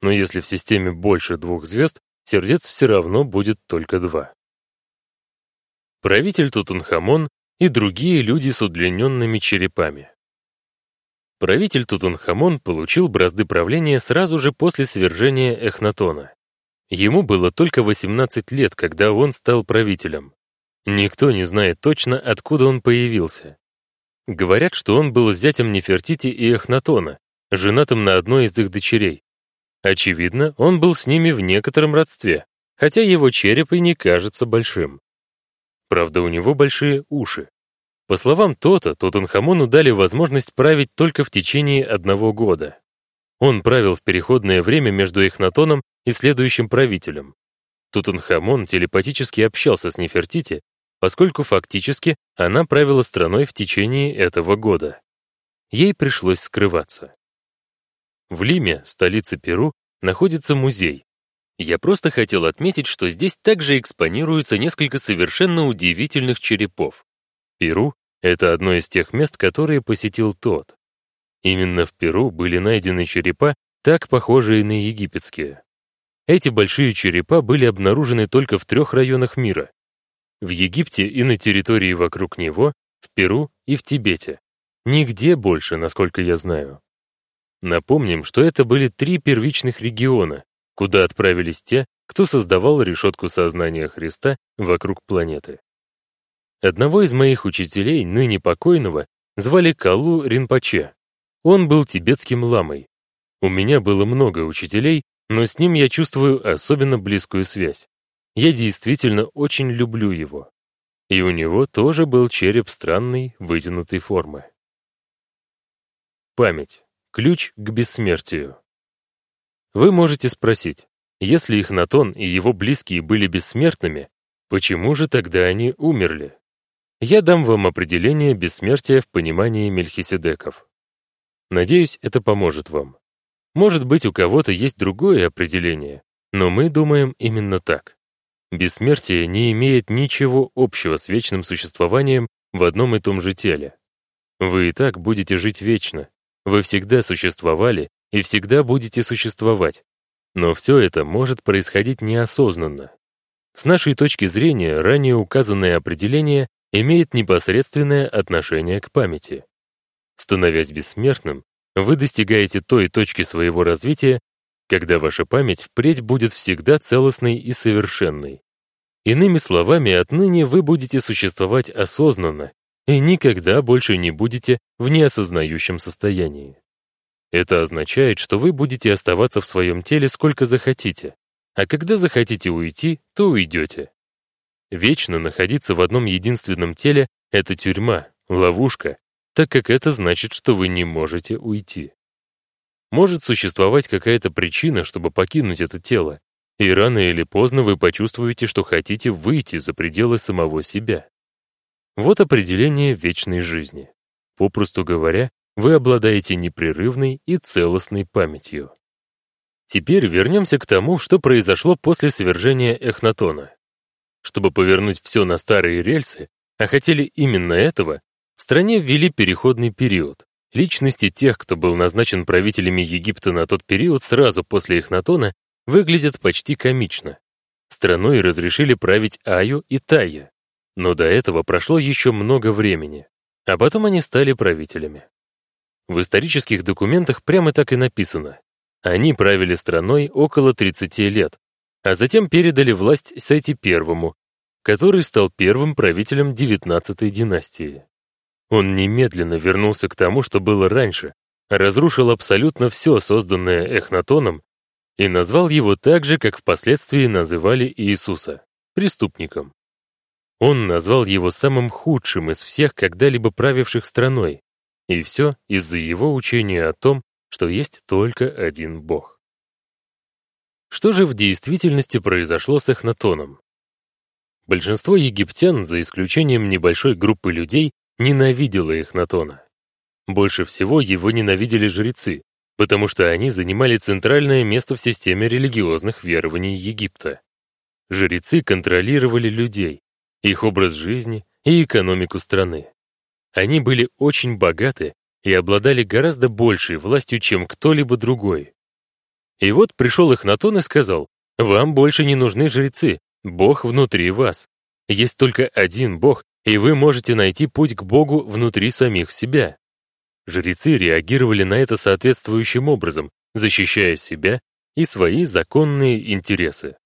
Но если в системе больше двух звезд, сердец все равно будет только два. Правитель Тутанхамон и другие люди с удлиненными черепами. Правитель Тутанхамон получил бразды правления сразу же после свержения Эхнатона. Ему было только 18 лет, когда он стал правителем. Никто не знает точно, откуда он появился. Говорят, что он был зятем Нефертити и Эхнатона, женатым на одной из их дочерей. Очевидно, он был с ними в некотором родстве, хотя его череп и не кажется большим. Правда, у него большие уши. По словам Тота, Тутанхамону дали возможность править только в течение одного года. Он правил в переходное время между Эхнатоном и следующим правителем. Тутанхамон телепатически общался с Нефертити, поскольку фактически она правила страной в течение этого года. Ей пришлось скрываться. В Лиме, столице Перу, находится музей. Я просто хотел отметить, что здесь также экспонируются несколько совершенно удивительных черепов. Перу это одно из тех мест, которые посетил тот. Именно в Перу были найдены черепа, так похожие на египетские. Эти большие черепа были обнаружены только в трех районах мира. В Египте и на территории вокруг него, в Перу и в Тибете. Нигде больше, насколько я знаю. Напомним, что это были три первичных региона, куда отправились те, кто создавал решетку сознания Христа вокруг планеты. Одного из моих учителей, ныне покойного, звали Калу Ринпоче. Он был тибетским ламой. У меня было много учителей, но с ним я чувствую особенно близкую связь. Я действительно очень люблю его. И у него тоже был череп странной, вытянутой формы. Память. Ключ к бессмертию. Вы можете спросить, если Ихнатон и его близкие были бессмертными, почему же тогда они умерли? Я дам вам определение бессмертия в понимании мельхиседеков. Надеюсь, это поможет вам. Может быть, у кого-то есть другое определение, но мы думаем именно так. Бессмертие не имеет ничего общего с вечным существованием в одном и том же теле. Вы и так будете жить вечно. Вы всегда существовали и всегда будете существовать. Но все это может происходить неосознанно. С нашей точки зрения, ранее указанное определение имеет непосредственное отношение к памяти. Становясь бессмертным, вы достигаете той точки своего развития, когда ваша память впредь будет всегда целостной и совершенной. Иными словами, отныне вы будете существовать осознанно и никогда больше не будете в неосознающем состоянии. Это означает, что вы будете оставаться в своем теле сколько захотите, а когда захотите уйти, то уйдете. Вечно находиться в одном единственном теле — это тюрьма, ловушка, так как это значит, что вы не можете уйти. Может существовать какая-то причина, чтобы покинуть это тело, и рано или поздно вы почувствуете, что хотите выйти за пределы самого себя. Вот определение вечной жизни. Попросту говоря, вы обладаете непрерывной и целостной памятью. Теперь вернемся к тому, что произошло после свержения Эхнатона. Чтобы повернуть все на старые рельсы, а хотели именно этого, в стране ввели переходный период. Личности тех, кто был назначен правителями Египта на тот период сразу после Эхнатона, выглядят почти комично. Страной разрешили править Аю и Тая. Но до этого прошло еще много времени, а потом они стали правителями. В исторических документах прямо так и написано. Они правили страной около 30 лет, а затем передали власть Сети I, который стал первым правителем XIX династии. Он немедленно вернулся к тому, что было раньше, разрушил абсолютно все, созданное Эхнатоном, и назвал его так же, как впоследствии называли Иисуса — преступником. Он назвал его самым худшим из всех когда-либо правивших страной, и все из-за его учения о том, что есть только один Бог. Что же в действительности произошло с Эхнатоном? Большинство египтян, за исключением небольшой группы людей, ненавидело Эхнатона. Больше всего его ненавидели жрецы, потому что они занимали центральное место в системе религиозных верований Египта. Жрецы контролировали людей, их образ жизни и экономику страны. Они были очень богаты и обладали гораздо большей властью, чем кто-либо другой. И вот пришел Эхнатон и сказал, «Вам больше не нужны жрецы, Бог внутри вас. Есть только один Бог, и вы можете найти путь к Богу внутри самих себя». Жрецы реагировали на это соответствующим образом, защищая себя и свои законные интересы.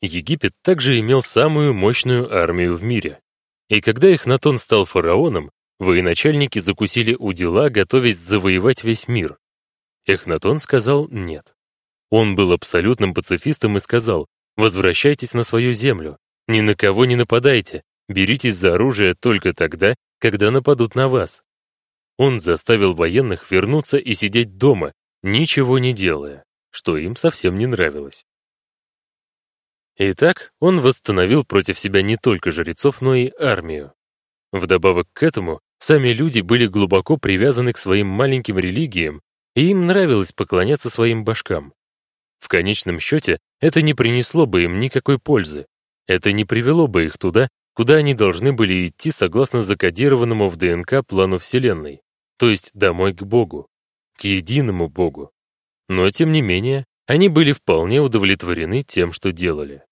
Египет также имел самую мощную армию в мире. И когда Эхнатон стал фараоном, военачальники закусили у дела, готовясь завоевать весь мир. Эхнатон сказал «нет». Он был абсолютным пацифистом и сказал «возвращайтесь на свою землю, ни на кого не нападайте, беритесь за оружие только тогда, когда нападут на вас». Он заставил военных вернуться и сидеть дома, ничего не делая, что им совсем не нравилось. Итак, он восстановил против себя не только жрецов, но и армию. Вдобавок к этому, сами люди были глубоко привязаны к своим маленьким религиям, и им нравилось поклоняться своим башкам. В конечном счете, это не принесло бы им никакой пользы. Это не привело бы их туда, куда они должны были идти согласно закодированному в ДНК плану Вселенной, то есть домой к Богу, к единому Богу. Но, тем не менее, они были вполне удовлетворены тем, что делали.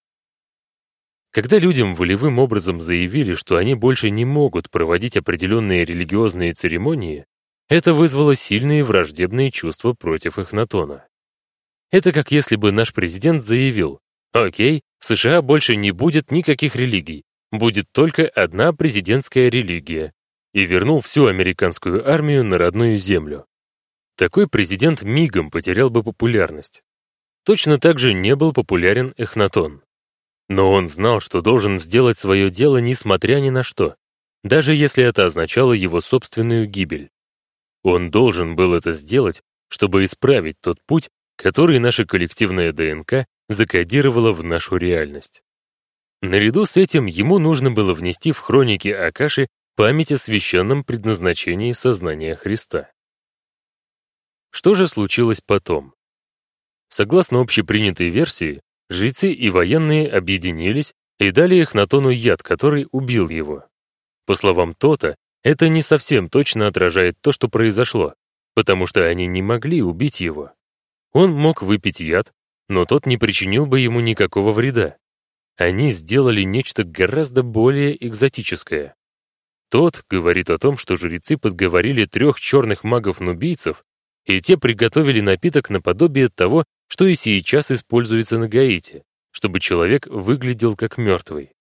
Когда людям волевым образом заявили, что они больше не могут проводить определенные религиозные церемонии, это вызвало сильные враждебные чувства против Эхнатона. Это как если бы наш президент заявил, «Окей, в США больше не будет никаких религий, будет только одна президентская религия», и вернул всю американскую армию на родную землю. Такой президент мигом потерял бы популярность. Точно так же не был популярен Эхнатон. Но он знал, что должен сделать свое дело несмотря ни на что, даже если это означало его собственную гибель. Он должен был это сделать, чтобы исправить тот путь, который наша коллективная ДНК закодировала в нашу реальность. Наряду с этим ему нужно было внести в хроники Акаши память о священном предназначении сознания Христа. Что же случилось потом? Согласно общепринятой версии, жрецы и военные объединились и дали Эхнатону яд, который убил его. По словам Тота, это не совсем точно отражает то, что произошло, потому что они не могли убить его. Он мог выпить яд, но тот не причинил бы ему никакого вреда. Они сделали нечто гораздо более экзотическое. Тот говорит о том, что жрецы подговорили трех черных магов-нубийцев и те приготовили напиток наподобие того, что и сейчас используется на Гаити, чтобы человек выглядел как мертвый.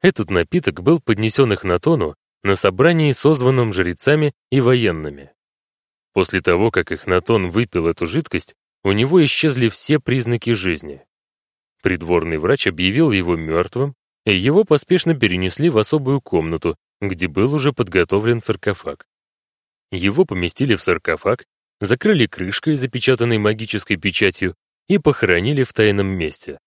Этот напиток был поднесен их на тону на собрании, созванном жрецами и военными. После того, как Эхнатон выпил эту жидкость, у него исчезли все признаки жизни. Придворный врач объявил его мертвым, и его поспешно перенесли в особую комнату, где был уже подготовлен саркофаг. Его поместили в саркофаг закрыли крышкой, запечатанной магической печатью, и похоронили в тайном месте.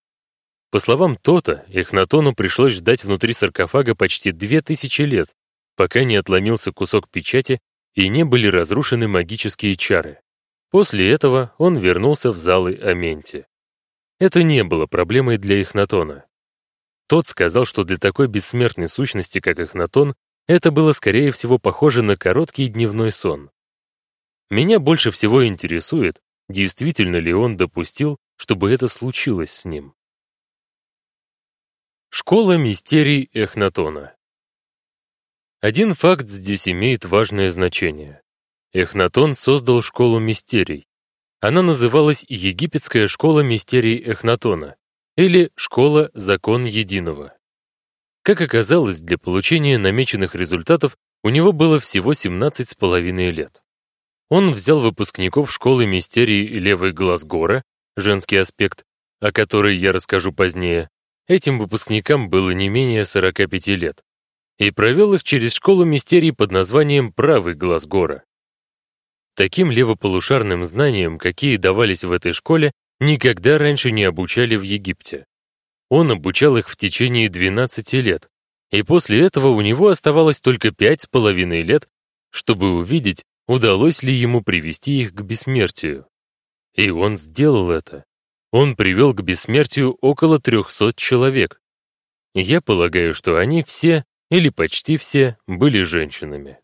По словам Тота, Эхнатону пришлось ждать внутри саркофага почти две тысячи лет, пока не отломился кусок печати и не были разрушены магические чары. После этого он вернулся в залы Аменти. Это не было проблемой для Эхнатона. Тот сказал, что для такой бессмертной сущности, как Эхнатон, это было, скорее всего, похоже на короткий дневной сон. Меня больше всего интересует, действительно ли он допустил, чтобы это случилось с ним. Школа мистерий Эхнатона Один факт здесь имеет важное значение. Эхнатон создал школу мистерий. Она называлась Египетская школа мистерий Эхнатона или Школа Закон Единого. Как оказалось, для получения намеченных результатов у него было всего 17 с половиной лет. Он взял выпускников школы мистерии «Левый глаз Гора», женский аспект, о которой я расскажу позднее. Этим выпускникам было не менее 45 лет. И провел их через школу мистерий под названием «Правый глаз Гора». Таким левополушарным знаниям, какие давались в этой школе, никогда раньше не обучали в Египте. Он обучал их в течение 12 лет, и после этого у него оставалось только пять с половиной лет, чтобы увидеть, удалось ли ему привести их к бессмертию. И он сделал это. Он привел к бессмертию около 300 человек. Я полагаю, что они все, или почти все, были женщинами.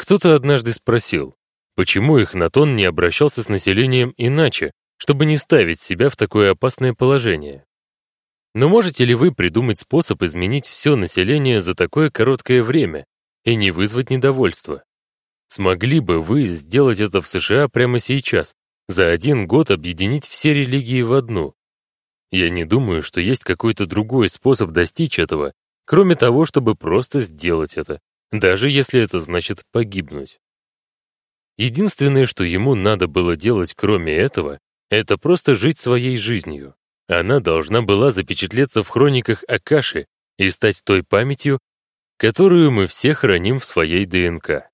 Кто-то однажды спросил, почему Эхнатон не обращался с населением иначе, чтобы не ставить себя в такое опасное положение. Но можете ли вы придумать способ изменить все население за такое короткое время и не вызвать недовольства? Смогли бы вы сделать это в США прямо сейчас, за один год объединить все религии в одну? Я не думаю, что есть какой-то другой способ достичь этого, кроме того, чтобы просто сделать это, даже если это значит погибнуть. Единственное, что ему надо было делать кроме этого, это просто жить своей жизнью. Она должна была запечатлеться в хрониках Акаши и стать той памятью, которую мы все храним в своей ДНК.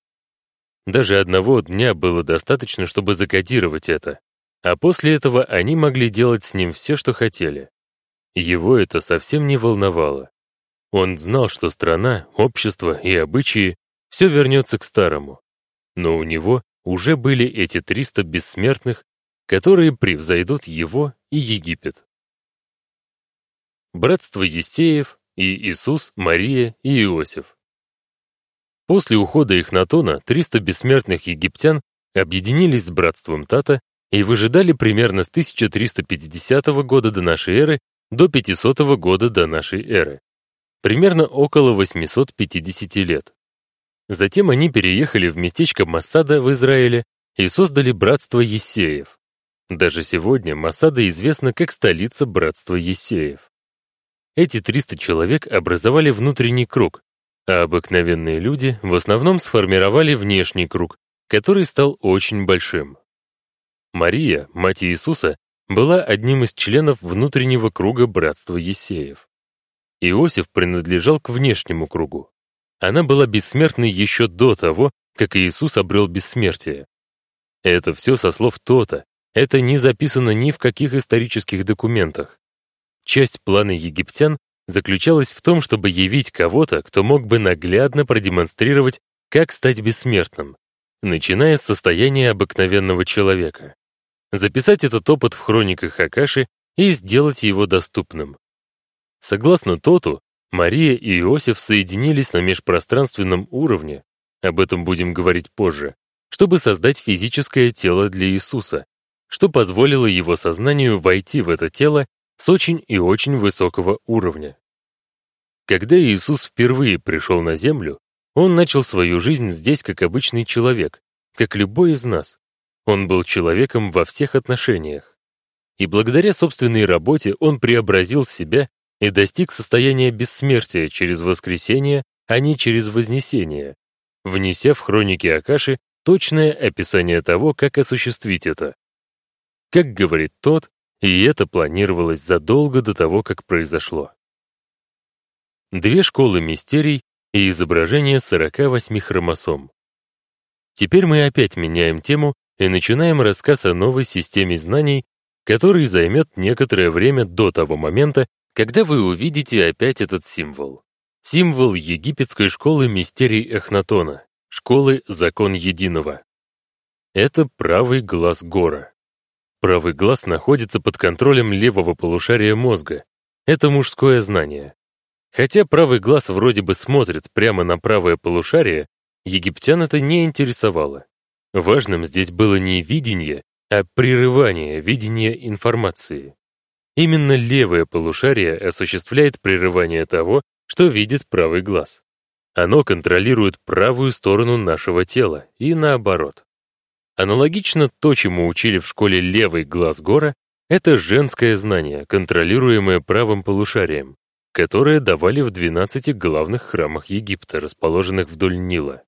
Даже одного дня было достаточно, чтобы закодировать это, а после этого они могли делать с ним все, что хотели. Его это совсем не волновало. Он знал, что страна, общество и обычаи все вернется к старому. Но у него уже были эти 300 бессмертных, которые превзойдут его и Египет. Братство Есеев и Иисус, Мария и Иосиф. После ухода Ихнатона 300 бессмертных египтян объединились с братством Тата и выжидали примерно с 1350 года до нашей эры до 500 года до нашей эры. Примерно около 850 лет. Затем они переехали в местечко Массада в Израиле и создали братство Есеев. Даже сегодня Масада известна как столица братства Есеев. Эти 300 человек образовали внутренний круг, а обыкновенные люди в основном сформировали внешний круг, который стал очень большим. Мария, мать Иисуса, была одним из членов внутреннего круга братства Есеев. Иосиф принадлежал к внешнему кругу. Она была бессмертной еще до того, как Иисус обрел бессмертие. Это все со слов Тота, это не записано ни в каких исторических документах. Часть плана египтян заключалась в том, чтобы явить кого-то, кто мог бы наглядно продемонстрировать, как стать бессмертным, начиная с состояния обыкновенного человека. Записать этот опыт в хрониках Акаши и сделать его доступным. Согласно Тоту, Мария и Иосиф соединились на межпространственном уровне, об этом будем говорить позже, чтобы создать физическое тело для Иисуса, что позволило его сознанию войти в это тело с очень и очень высокого уровня. Когда Иисус впервые пришел на землю, он начал свою жизнь здесь как обычный человек, как любой из нас. Он был человеком во всех отношениях. И благодаря собственной работе он преобразил себя и достиг состояния бессмертия через воскресение, а не через вознесение, внеся в хроники Акаши точное описание того, как осуществить это. Как говорит тот, и это планировалось задолго до того, как произошло. Две школы мистерий и изображение 48 хромосом. Теперь мы опять меняем тему и начинаем рассказ о новой системе знаний, который займет некоторое время до того момента, когда вы увидите опять этот символ. Символ египетской школы мистерий Эхнатона, школы Закон Единого. Это правый глаз Гора. Правый глаз находится под контролем левого полушария мозга. Это мужское знание. Хотя правый глаз вроде бы смотрит прямо на правое полушарие, египтян это не интересовало. Важным здесь было не видение, а прерывание видения информации. Именно левое полушарие осуществляет прерывание того, что видит правый глаз. Оно контролирует правую сторону нашего тела и наоборот. Аналогично то, чему учили в школе левый глаз гора, это женское знание, контролируемое правым полушарием, которое давали в 12 главных храмах Египта, расположенных вдоль Нила.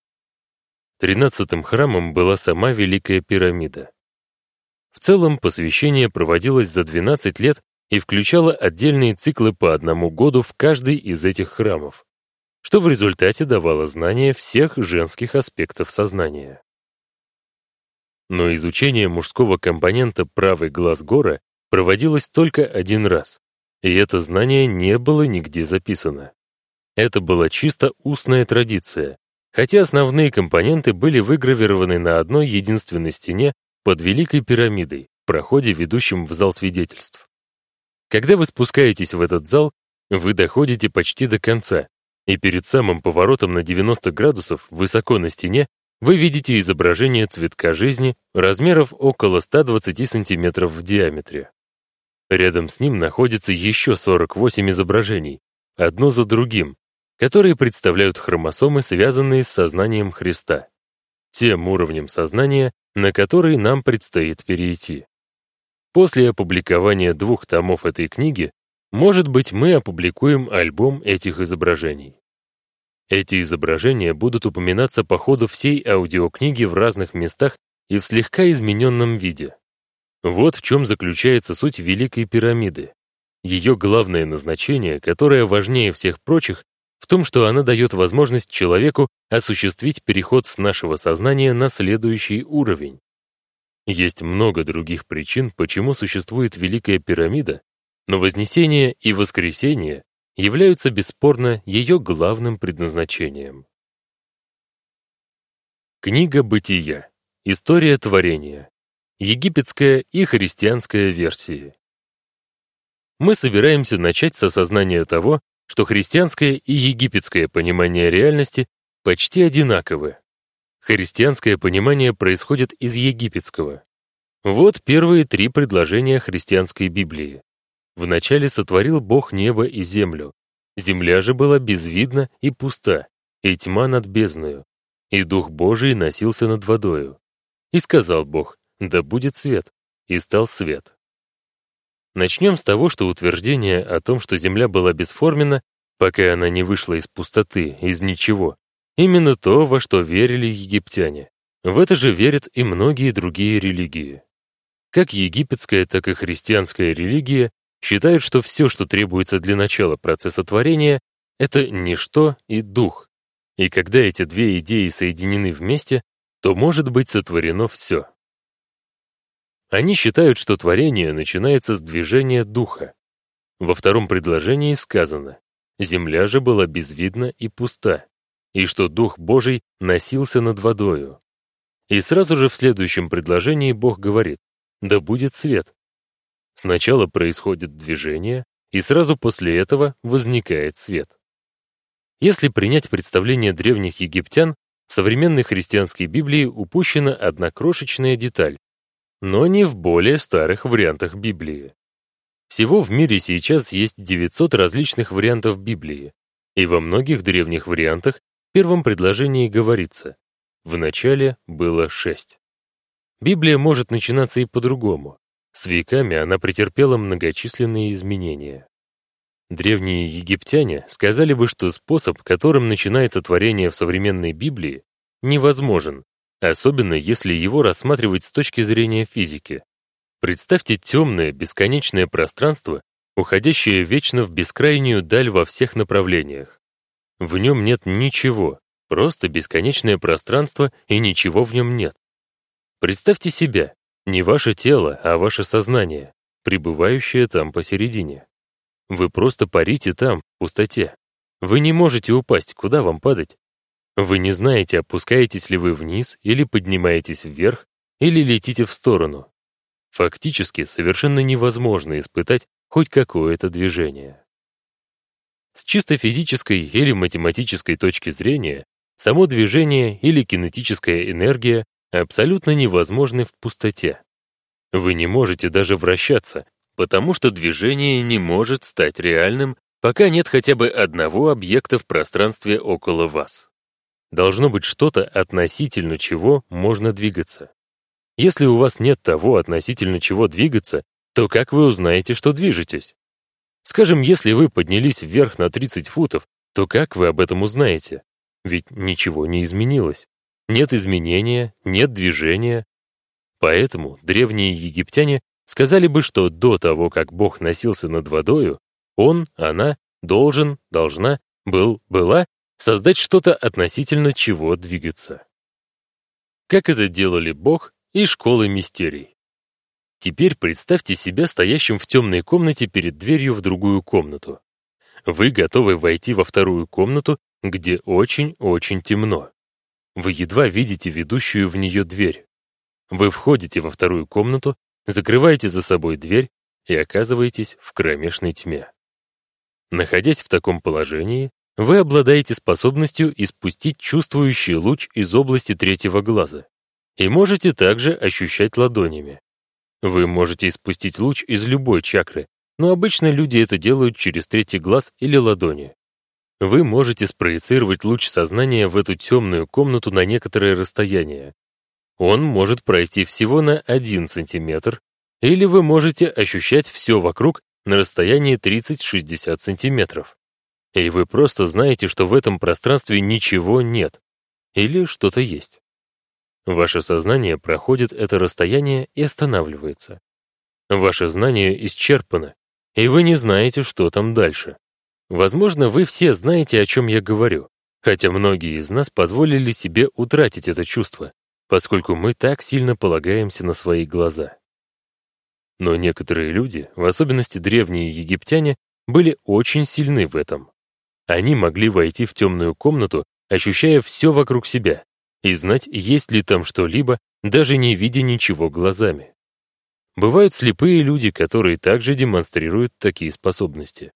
Тринадцатым храмом была сама Великая пирамида. В целом посвящение проводилось за 12 лет и включало отдельные циклы по одному году в каждый из этих храмов, что в результате давало знание всех женских аспектов сознания. Но изучение мужского компонента правый глаз Гора проводилось только один раз, и это знание не было нигде записано. Это была чисто устная традиция, хотя основные компоненты были выгравированы на одной единственной стене под Великой пирамидой, в проходе, ведущем в зал свидетельств. Когда вы спускаетесь в этот зал, вы доходите почти до конца, и перед самым поворотом на 90 градусов высоко на стене вы видите изображение цветка жизни размеров около 120 сантиметров в диаметре. Рядом с ним находится еще 48 изображений, одно за другим, которые представляют хромосомы, связанные с сознанием Христа, тем уровнем сознания, на который нам предстоит перейти. После опубликования двух томов этой книги, может быть, мы опубликуем альбом этих изображений. Эти изображения будут упоминаться по ходу всей аудиокниги в разных местах и в слегка измененном виде. Вот в чем заключается суть Великой пирамиды. Ее главное назначение, которое важнее всех прочих, в том, что она дает возможность человеку осуществить переход с нашего сознания на следующий уровень. Есть много других причин, почему существует Великая пирамида, но Вознесение и Воскресение являются бесспорно ее главным предназначением. Книга Бытия. История творения. Египетская и христианская версии. Мы собираемся начать с осознания того, что христианское и египетское понимание реальности почти одинаковы. Христианское понимание происходит из египетского. Вот первые три предложения христианской Библии. Вначале сотворил Бог небо и землю. Земля же была безвидна и пуста, и тьма над бездною. И Дух Божий носился над водою. И сказал Бог, да будет свет, и стал свет. Начнем с того, что утверждение о том, что Земля была бесформенна, пока она не вышла из пустоты, из ничего, именно то, во что верили египтяне. В это же верят и многие другие религии. Как египетская, так и христианская религия считают, что все, что требуется для начала процесса творения, это ничто и дух. И когда эти две идеи соединены вместе, то может быть сотворено все. Они считают, что творение начинается с движения духа. Во втором предложении сказано «Земля же была безвидна и пуста», и что Дух Божий носился над водою. И сразу же в следующем предложении Бог говорит «Да будет свет», Сначала происходит движение, и сразу после этого возникает свет. Если принять представление древних египтян, в современной христианской Библии упущена одна крошечная деталь, но не в более старых вариантах Библии. Всего в мире сейчас есть 900 различных вариантов Библии, и во многих древних вариантах в первом предложении говорится «в начале было шесть». Библия может начинаться и по-другому. С веками она претерпела многочисленные изменения. Древние египтяне сказали бы, что способ, которым начинается творение в современной Библии, невозможен, особенно если его рассматривать с точки зрения физики. Представьте темное, бесконечное пространство, уходящее вечно в бескрайнюю даль во всех направлениях. В нем нет ничего, просто бесконечное пространство и ничего в нем нет. Представьте себя, не ваше тело, а ваше сознание, пребывающее там посередине. Вы просто парите там, в пустоте. Вы не можете упасть, куда вам падать? Вы не знаете, опускаетесь ли вы вниз или поднимаетесь вверх, или летите в сторону. Фактически совершенно невозможно испытать хоть какое-то движение. С чисто физической или математической точки зрения, само движение или кинетическая энергия абсолютно невозможны в пустоте. Вы не можете даже вращаться, потому что движение не может стать реальным, пока нет хотя бы одного объекта в пространстве около вас. Должно быть что-то, относительно чего можно двигаться. Если у вас нет того, относительно чего двигаться, то как вы узнаете, что движетесь? Скажем, если вы поднялись вверх на 30 футов, то как вы об этом узнаете? Ведь ничего не изменилось. Нет изменения, нет движения. Поэтому древние египтяне сказали бы, что до того, как Бог носился над водою, он, она, должен, должна, был, была создать что-то относительно чего двигаться. Как это делали Бог и школы мистерий. Теперь представьте себя стоящим в темной комнате перед дверью в другую комнату. Вы готовы войти во вторую комнату, где очень-очень темно. Вы едва видите ведущую в нее дверь. Вы входите во вторую комнату, закрываете за собой дверь и оказываетесь в кромешной тьме. Находясь в таком положении, вы обладаете способностью испустить чувствующий луч из области третьего глаза и можете также ощущать ладонями. Вы можете испустить луч из любой чакры, но обычно люди это делают через третий глаз или ладони. Вы можете спроецировать луч сознания в эту темную комнату на некоторое расстояние. Он может пройти всего на 1 сантиметр, или вы можете ощущать все вокруг на расстоянии 30-60 сантиметров. И вы просто знаете, что в этом пространстве ничего нет. Или что-то есть. Ваше сознание проходит это расстояние и останавливается. Ваше знание исчерпано, и вы не знаете, что там дальше. Возможно, вы все знаете, о чем я говорю, хотя многие из нас позволили себе утратить это чувство, поскольку мы так сильно полагаемся на свои глаза. Но некоторые люди, в особенности древние египтяне, были очень сильны в этом. Они могли войти в темную комнату, ощущая все вокруг себя, и знать, есть ли там что-либо, даже не видя ничего глазами. Бывают слепые люди, которые также демонстрируют такие способности.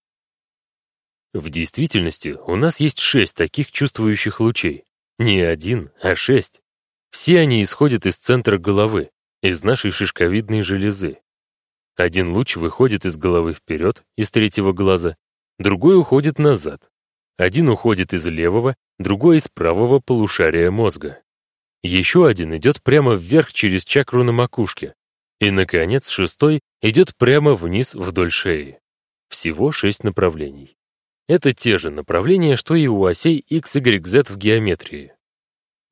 В действительности у нас есть шесть таких чувствующих лучей. Не один, а шесть. Все они исходят из центра головы, из нашей шишковидной железы. Один луч выходит из головы вперед, из третьего глаза, другой уходит назад. Один уходит из левого, другой из правого полушария мозга. Еще один идет прямо вверх через чакру на макушке. И, наконец, шестой идет прямо вниз вдоль шеи. Всего шесть направлений. Это те же направления, что и у осей x, y, z в геометрии.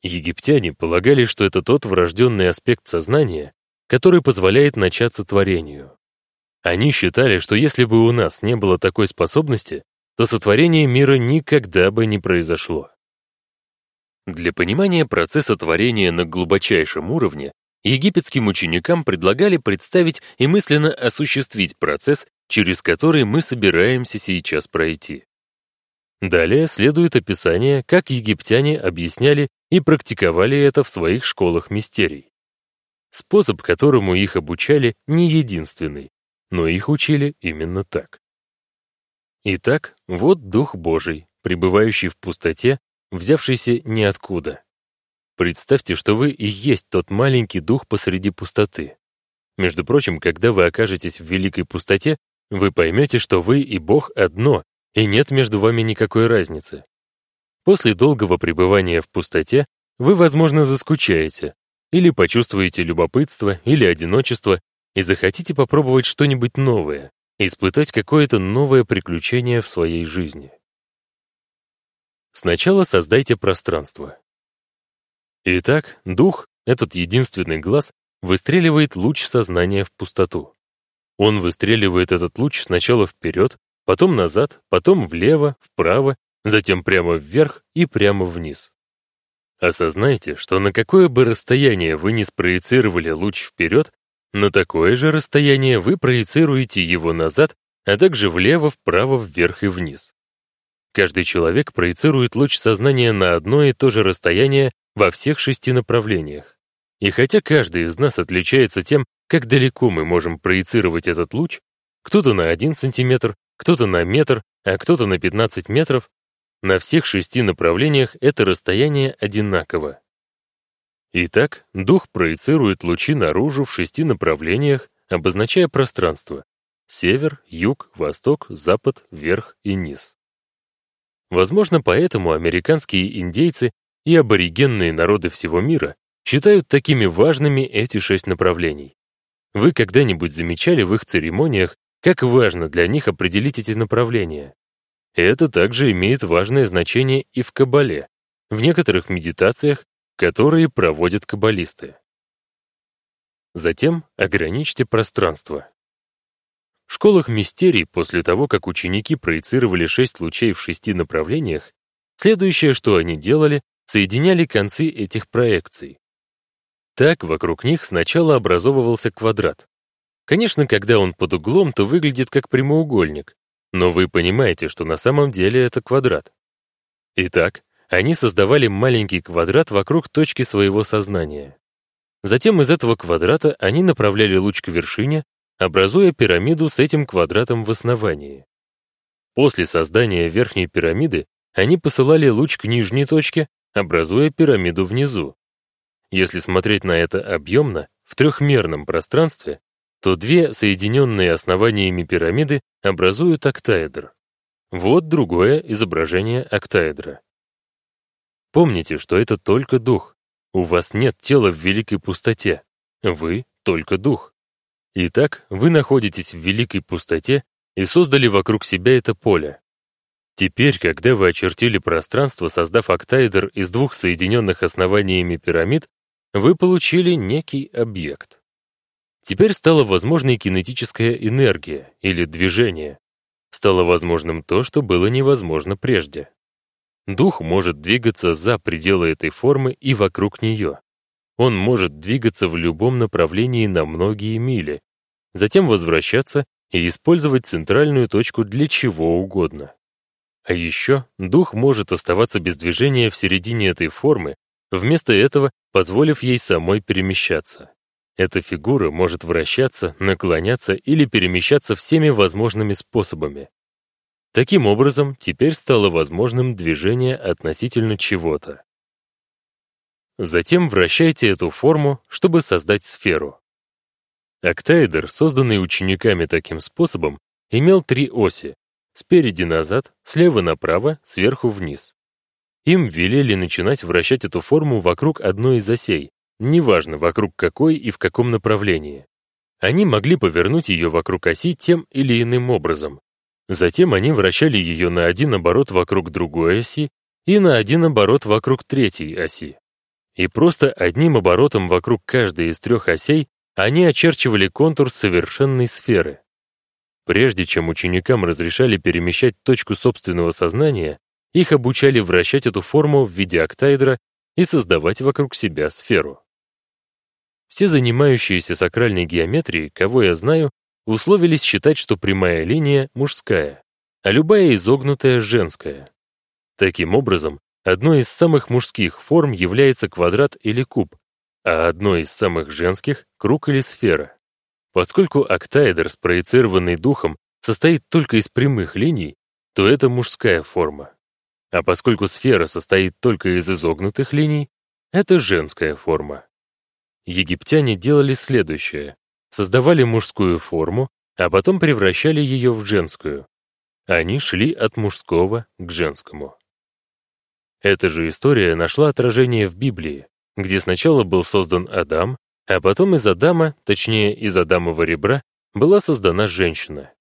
Египтяне полагали, что это тот врожденный аспект сознания, который позволяет начаться творению. Они считали, что если бы у нас не было такой способности, то сотворение мира никогда бы не произошло. Для понимания процесса творения на глубочайшем уровне египетским ученикам предлагали представить и мысленно осуществить процесс, через который мы собираемся сейчас пройти. Далее следует описание, как египтяне объясняли и практиковали это в своих школах мистерий. Способ, которому их обучали, не единственный, но их учили именно так. Итак, вот Дух Божий, пребывающий в пустоте, взявшийся ниоткуда. Представьте, что вы и есть тот маленький дух посреди пустоты. Между прочим, когда вы окажетесь в великой пустоте, вы поймете, что вы и Бог одно, и нет между вами никакой разницы. После долгого пребывания в пустоте вы, возможно, заскучаете, или почувствуете любопытство или одиночество и захотите попробовать что-нибудь новое, испытать какое-то новое приключение в своей жизни. Сначала создайте пространство. Итак, дух, этот единственный глаз, выстреливает луч сознания в пустоту. Он выстреливает этот луч сначала вперед, потом назад, потом влево, вправо, затем прямо вверх и прямо вниз. Осознайте, что на какое бы расстояние вы не спроецировали луч вперед, на такое же расстояние вы проецируете его назад, а также влево, вправо, вверх и вниз. Каждый человек проецирует луч сознания на одно и то же расстояние во всех шести направлениях. И хотя каждый из нас отличается тем, как далеко мы можем проецировать этот луч, кто-то на 1 сантиметр, кто-то на метр, а кто-то на 15 метров, на всех шести направлениях это расстояние одинаково. Итак, дух проецирует лучи наружу в шести направлениях, обозначая пространство — север, юг, восток, запад, верх и низ. Возможно, поэтому американские индейцы и аборигенные народы всего мира считают такими важными эти шесть направлений. Вы когда-нибудь замечали в их церемониях, как важно для них определить эти направления? Это также имеет важное значение и в Кабале, в некоторых медитациях, которые проводят каббалисты. Затем ограничьте пространство. В школах мистерий, после того, как ученики проецировали шесть лучей в шести направлениях, следующее, что они делали, соединяли концы этих проекций. Так вокруг них сначала образовывался квадрат. Конечно, когда он под углом, то выглядит как прямоугольник, но вы понимаете, что на самом деле это квадрат. Итак, они создавали маленький квадрат вокруг точки своего сознания. Затем из этого квадрата они направляли луч к вершине, образуя пирамиду с этим квадратом в основании. После создания верхней пирамиды они посылали луч к нижней точке, образуя пирамиду внизу. Если смотреть на это объемно, в трехмерном пространстве, то две соединенные основаниями пирамиды образуют октаэдр. Вот другое изображение октаэдра. Помните, что это только дух. У вас нет тела в великой пустоте. Вы — только дух. Итак, вы находитесь в великой пустоте и создали вокруг себя это поле. Теперь, когда вы очертили пространство, создав октаэдр из двух соединенных основаниями пирамид, вы получили некий объект. Теперь стала возможной кинетическая энергия или движение. Стало возможным то, что было невозможно прежде. Дух может двигаться за пределы этой формы и вокруг нее. Он может двигаться в любом направлении на многие мили, затем возвращаться и использовать центральную точку для чего угодно. А еще дух может оставаться без движения в середине этой формы, вместо этого позволив ей самой перемещаться. Эта фигура может вращаться, наклоняться или перемещаться всеми возможными способами. Таким образом, теперь стало возможным движение относительно чего-то. Затем вращайте эту форму, чтобы создать сферу. Октаэдр, созданный учениками таким способом, имел три оси — спереди назад, слева направо, сверху вниз. Им велели начинать вращать эту форму вокруг одной из осей, неважно вокруг какой и в каком направлении. Они могли повернуть ее вокруг оси тем или иным образом. Затем они вращали ее на один оборот вокруг другой оси и на один оборот вокруг третьей оси. И просто одним оборотом вокруг каждой из трех осей они очерчивали контур совершенной сферы. Прежде чем ученикам разрешали перемещать точку собственного сознания, их обучали вращать эту форму в виде октаэдра и создавать вокруг себя сферу. Все занимающиеся сакральной геометрией, кого я знаю, условились считать, что прямая линия мужская, а любая изогнутая женская. Таким образом, одной из самых мужских форм является квадрат или куб, а одной из самых женских — круг или сфера. Поскольку октаэдр, спроецированный духом, состоит только из прямых линий, то это мужская форма. А поскольку сфера состоит только из изогнутых линий, это женская форма. Египтяне делали следующее. Создавали мужскую форму, а потом превращали ее в женскую. Они шли от мужского к женскому. Эта же история нашла отражение в Библии, где сначала был создан Адам, а потом из Адама, точнее из Адамова ребра, была создана женщина.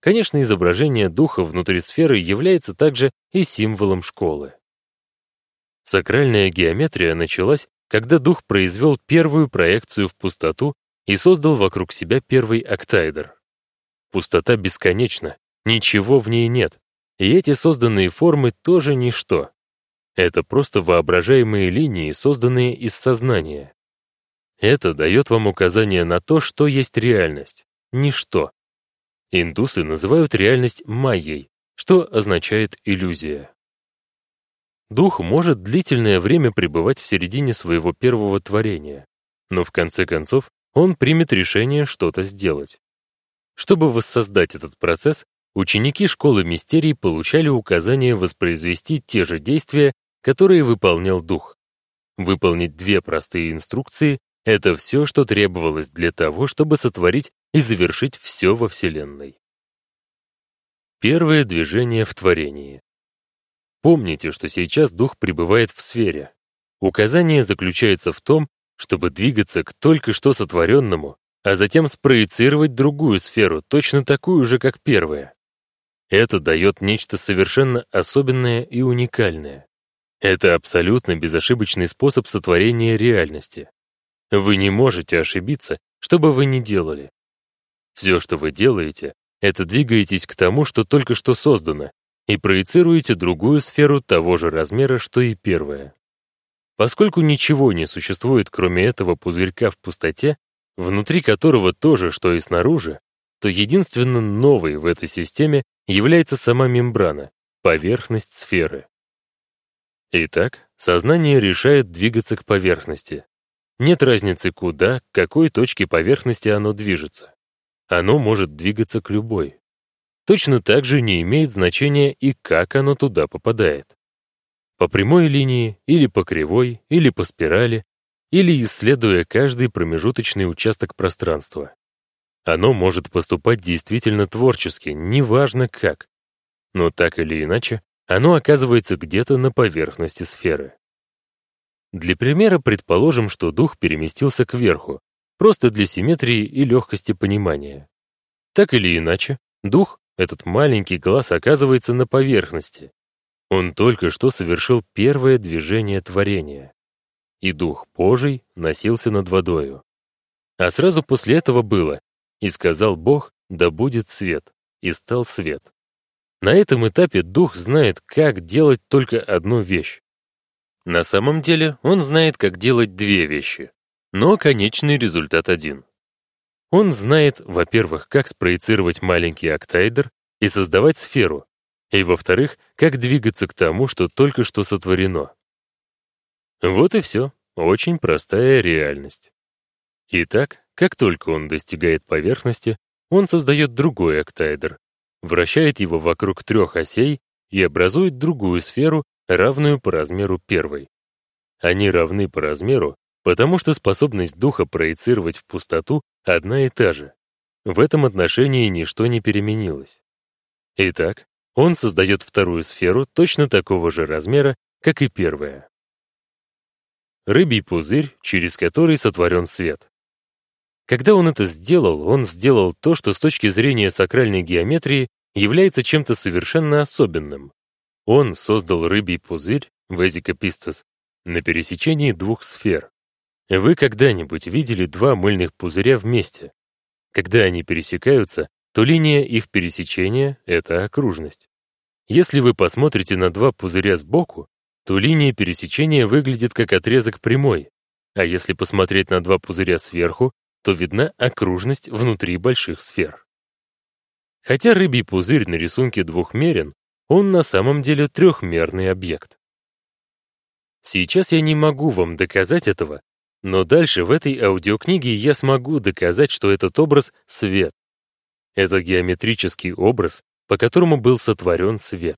Конечно, изображение духа внутри сферы является также и символом школы. Сакральная геометрия началась, когда дух произвел первую проекцию в пустоту и создал вокруг себя первый октаэдр. Пустота бесконечна, ничего в ней нет, и эти созданные формы тоже ничто. Это просто воображаемые линии, созданные из сознания. Это дает вам указание на то, что есть реальность, ничто. Индусы называют реальность майей, что означает иллюзия. Дух может длительное время пребывать в середине своего первого творения, но в конце концов он примет решение что-то сделать. Чтобы воссоздать этот процесс, ученики школы мистерий получали указание воспроизвести те же действия, которые выполнял дух. Выполнить две простые инструкции — это все, что требовалось для того, чтобы сотворить и завершить все во Вселенной. Первое движение в творении. Помните, что сейчас дух пребывает в сфере. Указание заключается в том, чтобы двигаться к только что сотворенному, а затем спроецировать другую сферу, точно такую же, как первая. Это дает нечто совершенно особенное и уникальное. Это абсолютно безошибочный способ сотворения реальности. Вы не можете ошибиться, что бы вы ни делали. Все, что вы делаете, это двигаетесь к тому, что только что создано, и проецируете другую сферу того же размера, что и первая. Поскольку ничего не существует, кроме этого пузырька в пустоте, внутри которого то же, что и снаружи, то единственно новой в этой системе является сама мембрана, поверхность сферы. Итак, сознание решает двигаться к поверхности. Нет разницы куда, к какой точке поверхности оно движется. Оно может двигаться к любой. Точно так же не имеет значения и как оно туда попадает. По прямой линии, или по кривой, или по спирали, или исследуя каждый промежуточный участок пространства. Оно может поступать действительно творчески, неважно как. Но так или иначе, оно оказывается где-то на поверхности сферы. Для примера предположим, что дух переместился кверху, просто для симметрии и легкости понимания. Так или иначе, дух, этот маленький глаз, оказывается на поверхности. Он только что совершил первое движение творения. И дух Божий носился над водою. А сразу после этого было «И сказал Бог, да будет свет, и стал свет». На этом этапе дух знает, как делать только одну вещь. На самом деле он знает, как делать две вещи, но конечный результат один. Он знает, во-первых, как спроецировать маленький октаэдр и создавать сферу, и, во-вторых, как двигаться к тому, что только что сотворено. Вот и все. Очень простая реальность. Итак, как только он достигает поверхности, он создает другой октаэдр, вращает его вокруг трех осей и образует другую сферу, равную по размеру первой. Они равны по размеру, потому что способность духа проецировать в пустоту одна и та же. В этом отношении ничто не переменилось. Итак, он создает вторую сферу точно такого же размера, как и первая. Рыбий пузырь, через который сотворен свет. Когда он это сделал, он сделал то, что с точки зрения сакральной геометрии является чем-то совершенно особенным. Он создал рыбий пузырь, Везика Пистос, на пересечении двух сфер. Вы когда-нибудь видели два мыльных пузыря вместе? Когда они пересекаются, то линия их пересечения — это окружность. Если вы посмотрите на два пузыря сбоку, то линия пересечения выглядит как отрезок прямой, а если посмотреть на два пузыря сверху, то видна окружность внутри больших сфер. Хотя рыбий пузырь на рисунке двухмерен, он на самом деле трехмерный объект. Сейчас я не могу вам доказать этого, но дальше в этой аудиокниге я смогу доказать, что этот образ — свет. Это геометрический образ, по которому был сотворен свет.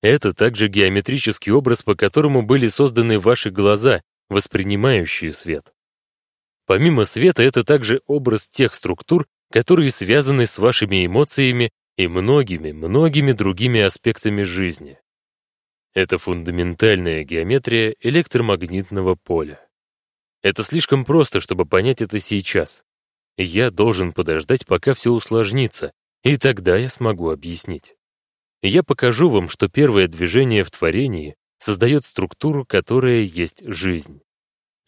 Это также геометрический образ, по которому были созданы ваши глаза, воспринимающие свет. Помимо света, это также образ тех структур, которые связаны с вашими эмоциями и многими-многими другими аспектами жизни. Это фундаментальная геометрия электромагнитного поля. Это слишком просто, чтобы понять это сейчас. Я должен подождать, пока все усложнится, и тогда я смогу объяснить. Я покажу вам, что первое движение в творении создает структуру, которая есть жизнь.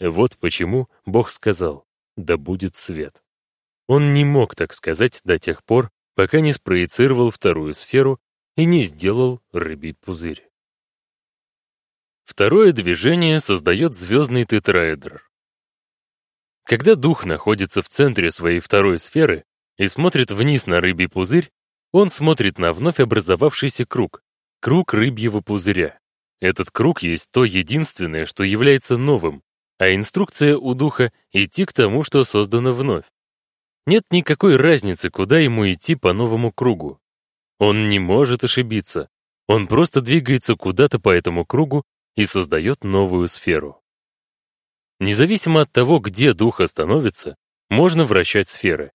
Вот почему Бог сказал «Да будет свет». Он не мог так сказать до тех пор, пока не спроецировал вторую сферу и не сделал рыбий пузырь. Второе движение создает звездный тетраэдр. Когда дух находится в центре своей второй сферы и смотрит вниз на рыбий пузырь, он смотрит на вновь образовавшийся круг, круг рыбьего пузыря. Этот круг есть то единственное, что является новым, а инструкция у духа — идти к тому, что создано вновь. Нет никакой разницы, куда ему идти по новому кругу. Он не может ошибиться. Он просто двигается куда-то по этому кругу и создает новую сферу. Независимо от того, где дух остановится, можно вращать сферы.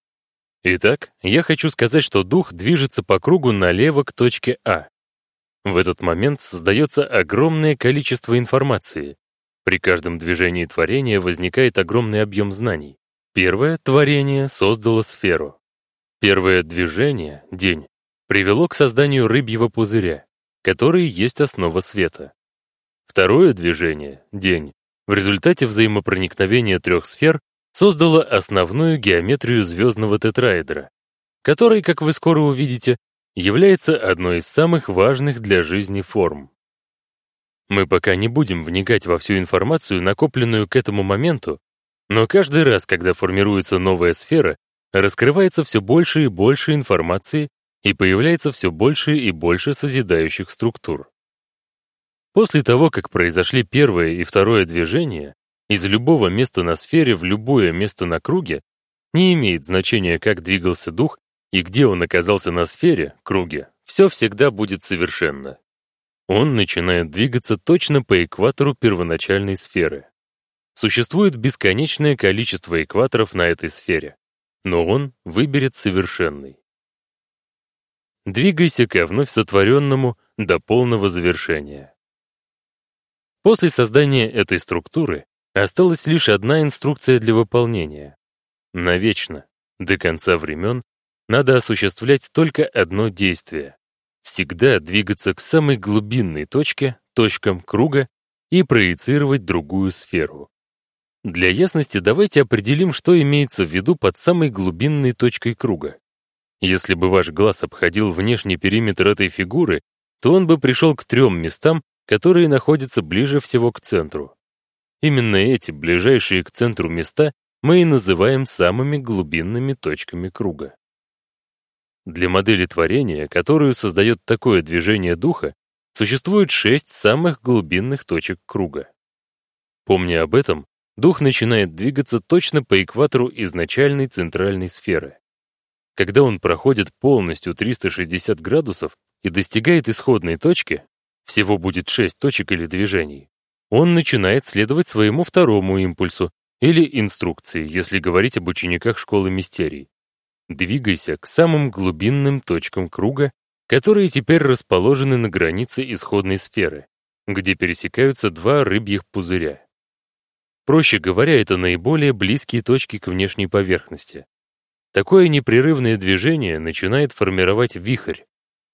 Итак, я хочу сказать, что дух движется по кругу налево к точке А. В этот момент создается огромное количество информации, при каждом движении творения возникает огромный объем знаний. Первое творение создало сферу. Первое движение, день, привело к созданию рыбьего пузыря, который есть основа света. Второе движение, день, в результате взаимопроникновения трех сфер создало основную геометрию звездного тетраэдра, который, как вы скоро увидите, является одной из самых важных для жизни форм. Мы пока не будем вникать во всю информацию, накопленную к этому моменту, но каждый раз, когда формируется новая сфера, раскрывается все больше и больше информации и появляется все больше и больше созидающих структур. После того, как произошли первое и второе движение, из любого места на сфере в любое место на круге не имеет значения, как двигался дух и где он оказался на сфере, круге, все всегда будет совершенно. Он начинает двигаться точно по экватору первоначальной сферы. Существует бесконечное количество экваторов на этой сфере, но он выберет совершенный. Двигайся ко вновь сотворенному до полного завершения. После создания этой структуры осталась лишь одна инструкция для выполнения. Навечно, до конца времен, надо осуществлять только одно действие. Всегда двигаться к самой глубинной точке, точкам круга, и проецировать другую сферу. Для ясности давайте определим, что имеется в виду под самой глубинной точкой круга. Если бы ваш глаз обходил внешний периметр этой фигуры, то он бы пришел к трем местам, которые находятся ближе всего к центру. Именно эти ближайшие к центру места мы и называем самыми глубинными точками круга. Для модели творения, которую создает такое движение духа, существует шесть самых глубинных точек круга. Помня об этом, дух начинает двигаться точно по экватору изначальной центральной сферы. Когда он проходит полностью 360 градусов и достигает исходной точки, всего будет шесть точек или движений, он начинает следовать своему второму импульсу или инструкции, если говорить об учениках школы мистерий. Двигайся к самым глубинным точкам круга, которые теперь расположены на границе исходной сферы, где пересекаются два рыбьих пузыря. Проще говоря, это наиболее близкие точки к внешней поверхности. Такое непрерывное движение начинает формировать вихрь,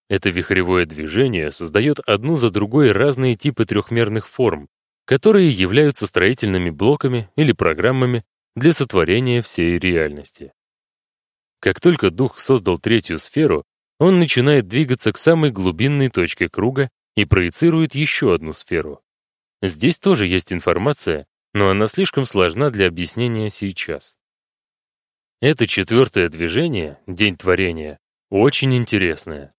это вихревое движение создает одну за другой разные типы трехмерных форм, которые являются строительными блоками или программами для сотворения всей реальности. Как только дух создал третью сферу, он начинает двигаться к самой глубинной точке круга и проецирует еще одну сферу. Здесь тоже есть информация, но она слишком сложна для объяснения сейчас. Это четвертое движение, День творения, очень интересное.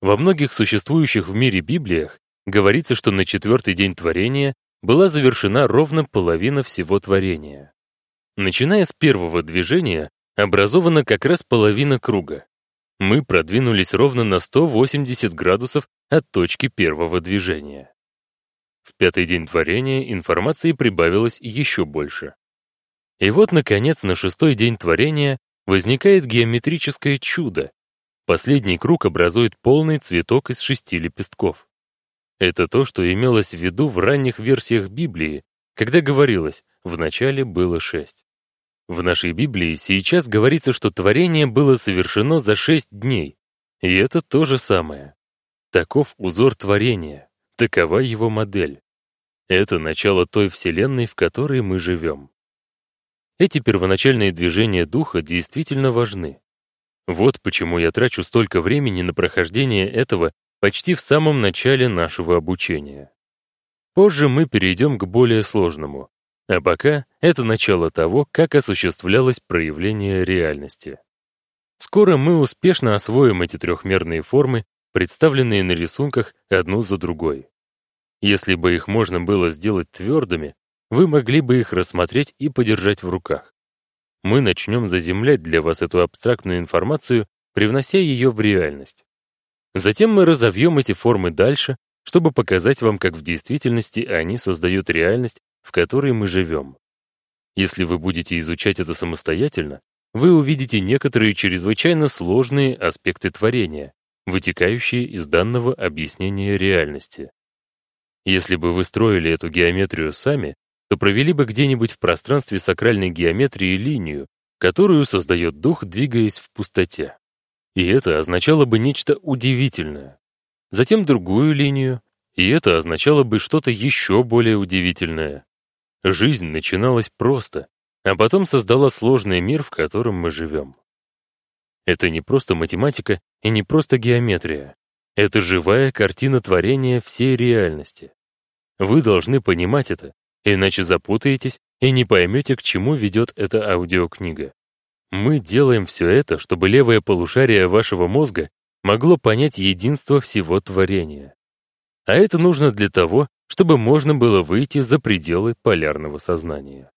Во многих существующих в мире Библиях говорится, что на четвертый день творения была завершена ровно половина всего творения. Начиная с первого движения, образована как раз половина круга. Мы продвинулись ровно на 180 градусов от точки первого движения. В пятый день творения информации прибавилось еще больше. И вот, наконец, на шестой день творения возникает геометрическое чудо, Последний круг образует полный цветок из шести лепестков. Это то, что имелось в виду в ранних версиях Библии, когда говорилось «вначале было шесть». В нашей Библии сейчас говорится, что творение было совершено за шесть дней, и это то же самое. Таков узор творения, такова его модель. Это начало той вселенной, в которой мы живем. Эти первоначальные движения духа действительно важны. Вот почему я трачу столько времени на прохождение этого почти в самом начале нашего обучения. Позже мы перейдем к более сложному, а пока это начало того, как осуществлялось проявление реальности. Скоро мы успешно освоим эти трехмерные формы, представленные на рисунках одну за другой. Если бы их можно было сделать твердыми, вы могли бы их рассмотреть и подержать в руках мы начнем заземлять для вас эту абстрактную информацию, привнося ее в реальность. Затем мы разовьем эти формы дальше, чтобы показать вам, как в действительности они создают реальность, в которой мы живем. Если вы будете изучать это самостоятельно, вы увидите некоторые чрезвычайно сложные аспекты творения, вытекающие из данного объяснения реальности. Если бы вы строили эту геометрию сами, то провели бы где-нибудь в пространстве сакральной геометрии линию, которую создает дух, двигаясь в пустоте. И это означало бы нечто удивительное. Затем другую линию, и это означало бы что-то еще более удивительное. Жизнь начиналась просто, а потом создала сложный мир, в котором мы живем. Это не просто математика и не просто геометрия. Это живая картина творения всей реальности. Вы должны понимать это, Иначе запутаетесь и не поймете, к чему ведет эта аудиокнига. Мы делаем все это, чтобы левое полушарие вашего мозга могло понять единство всего творения. А это нужно для того, чтобы можно было выйти за пределы полярного сознания.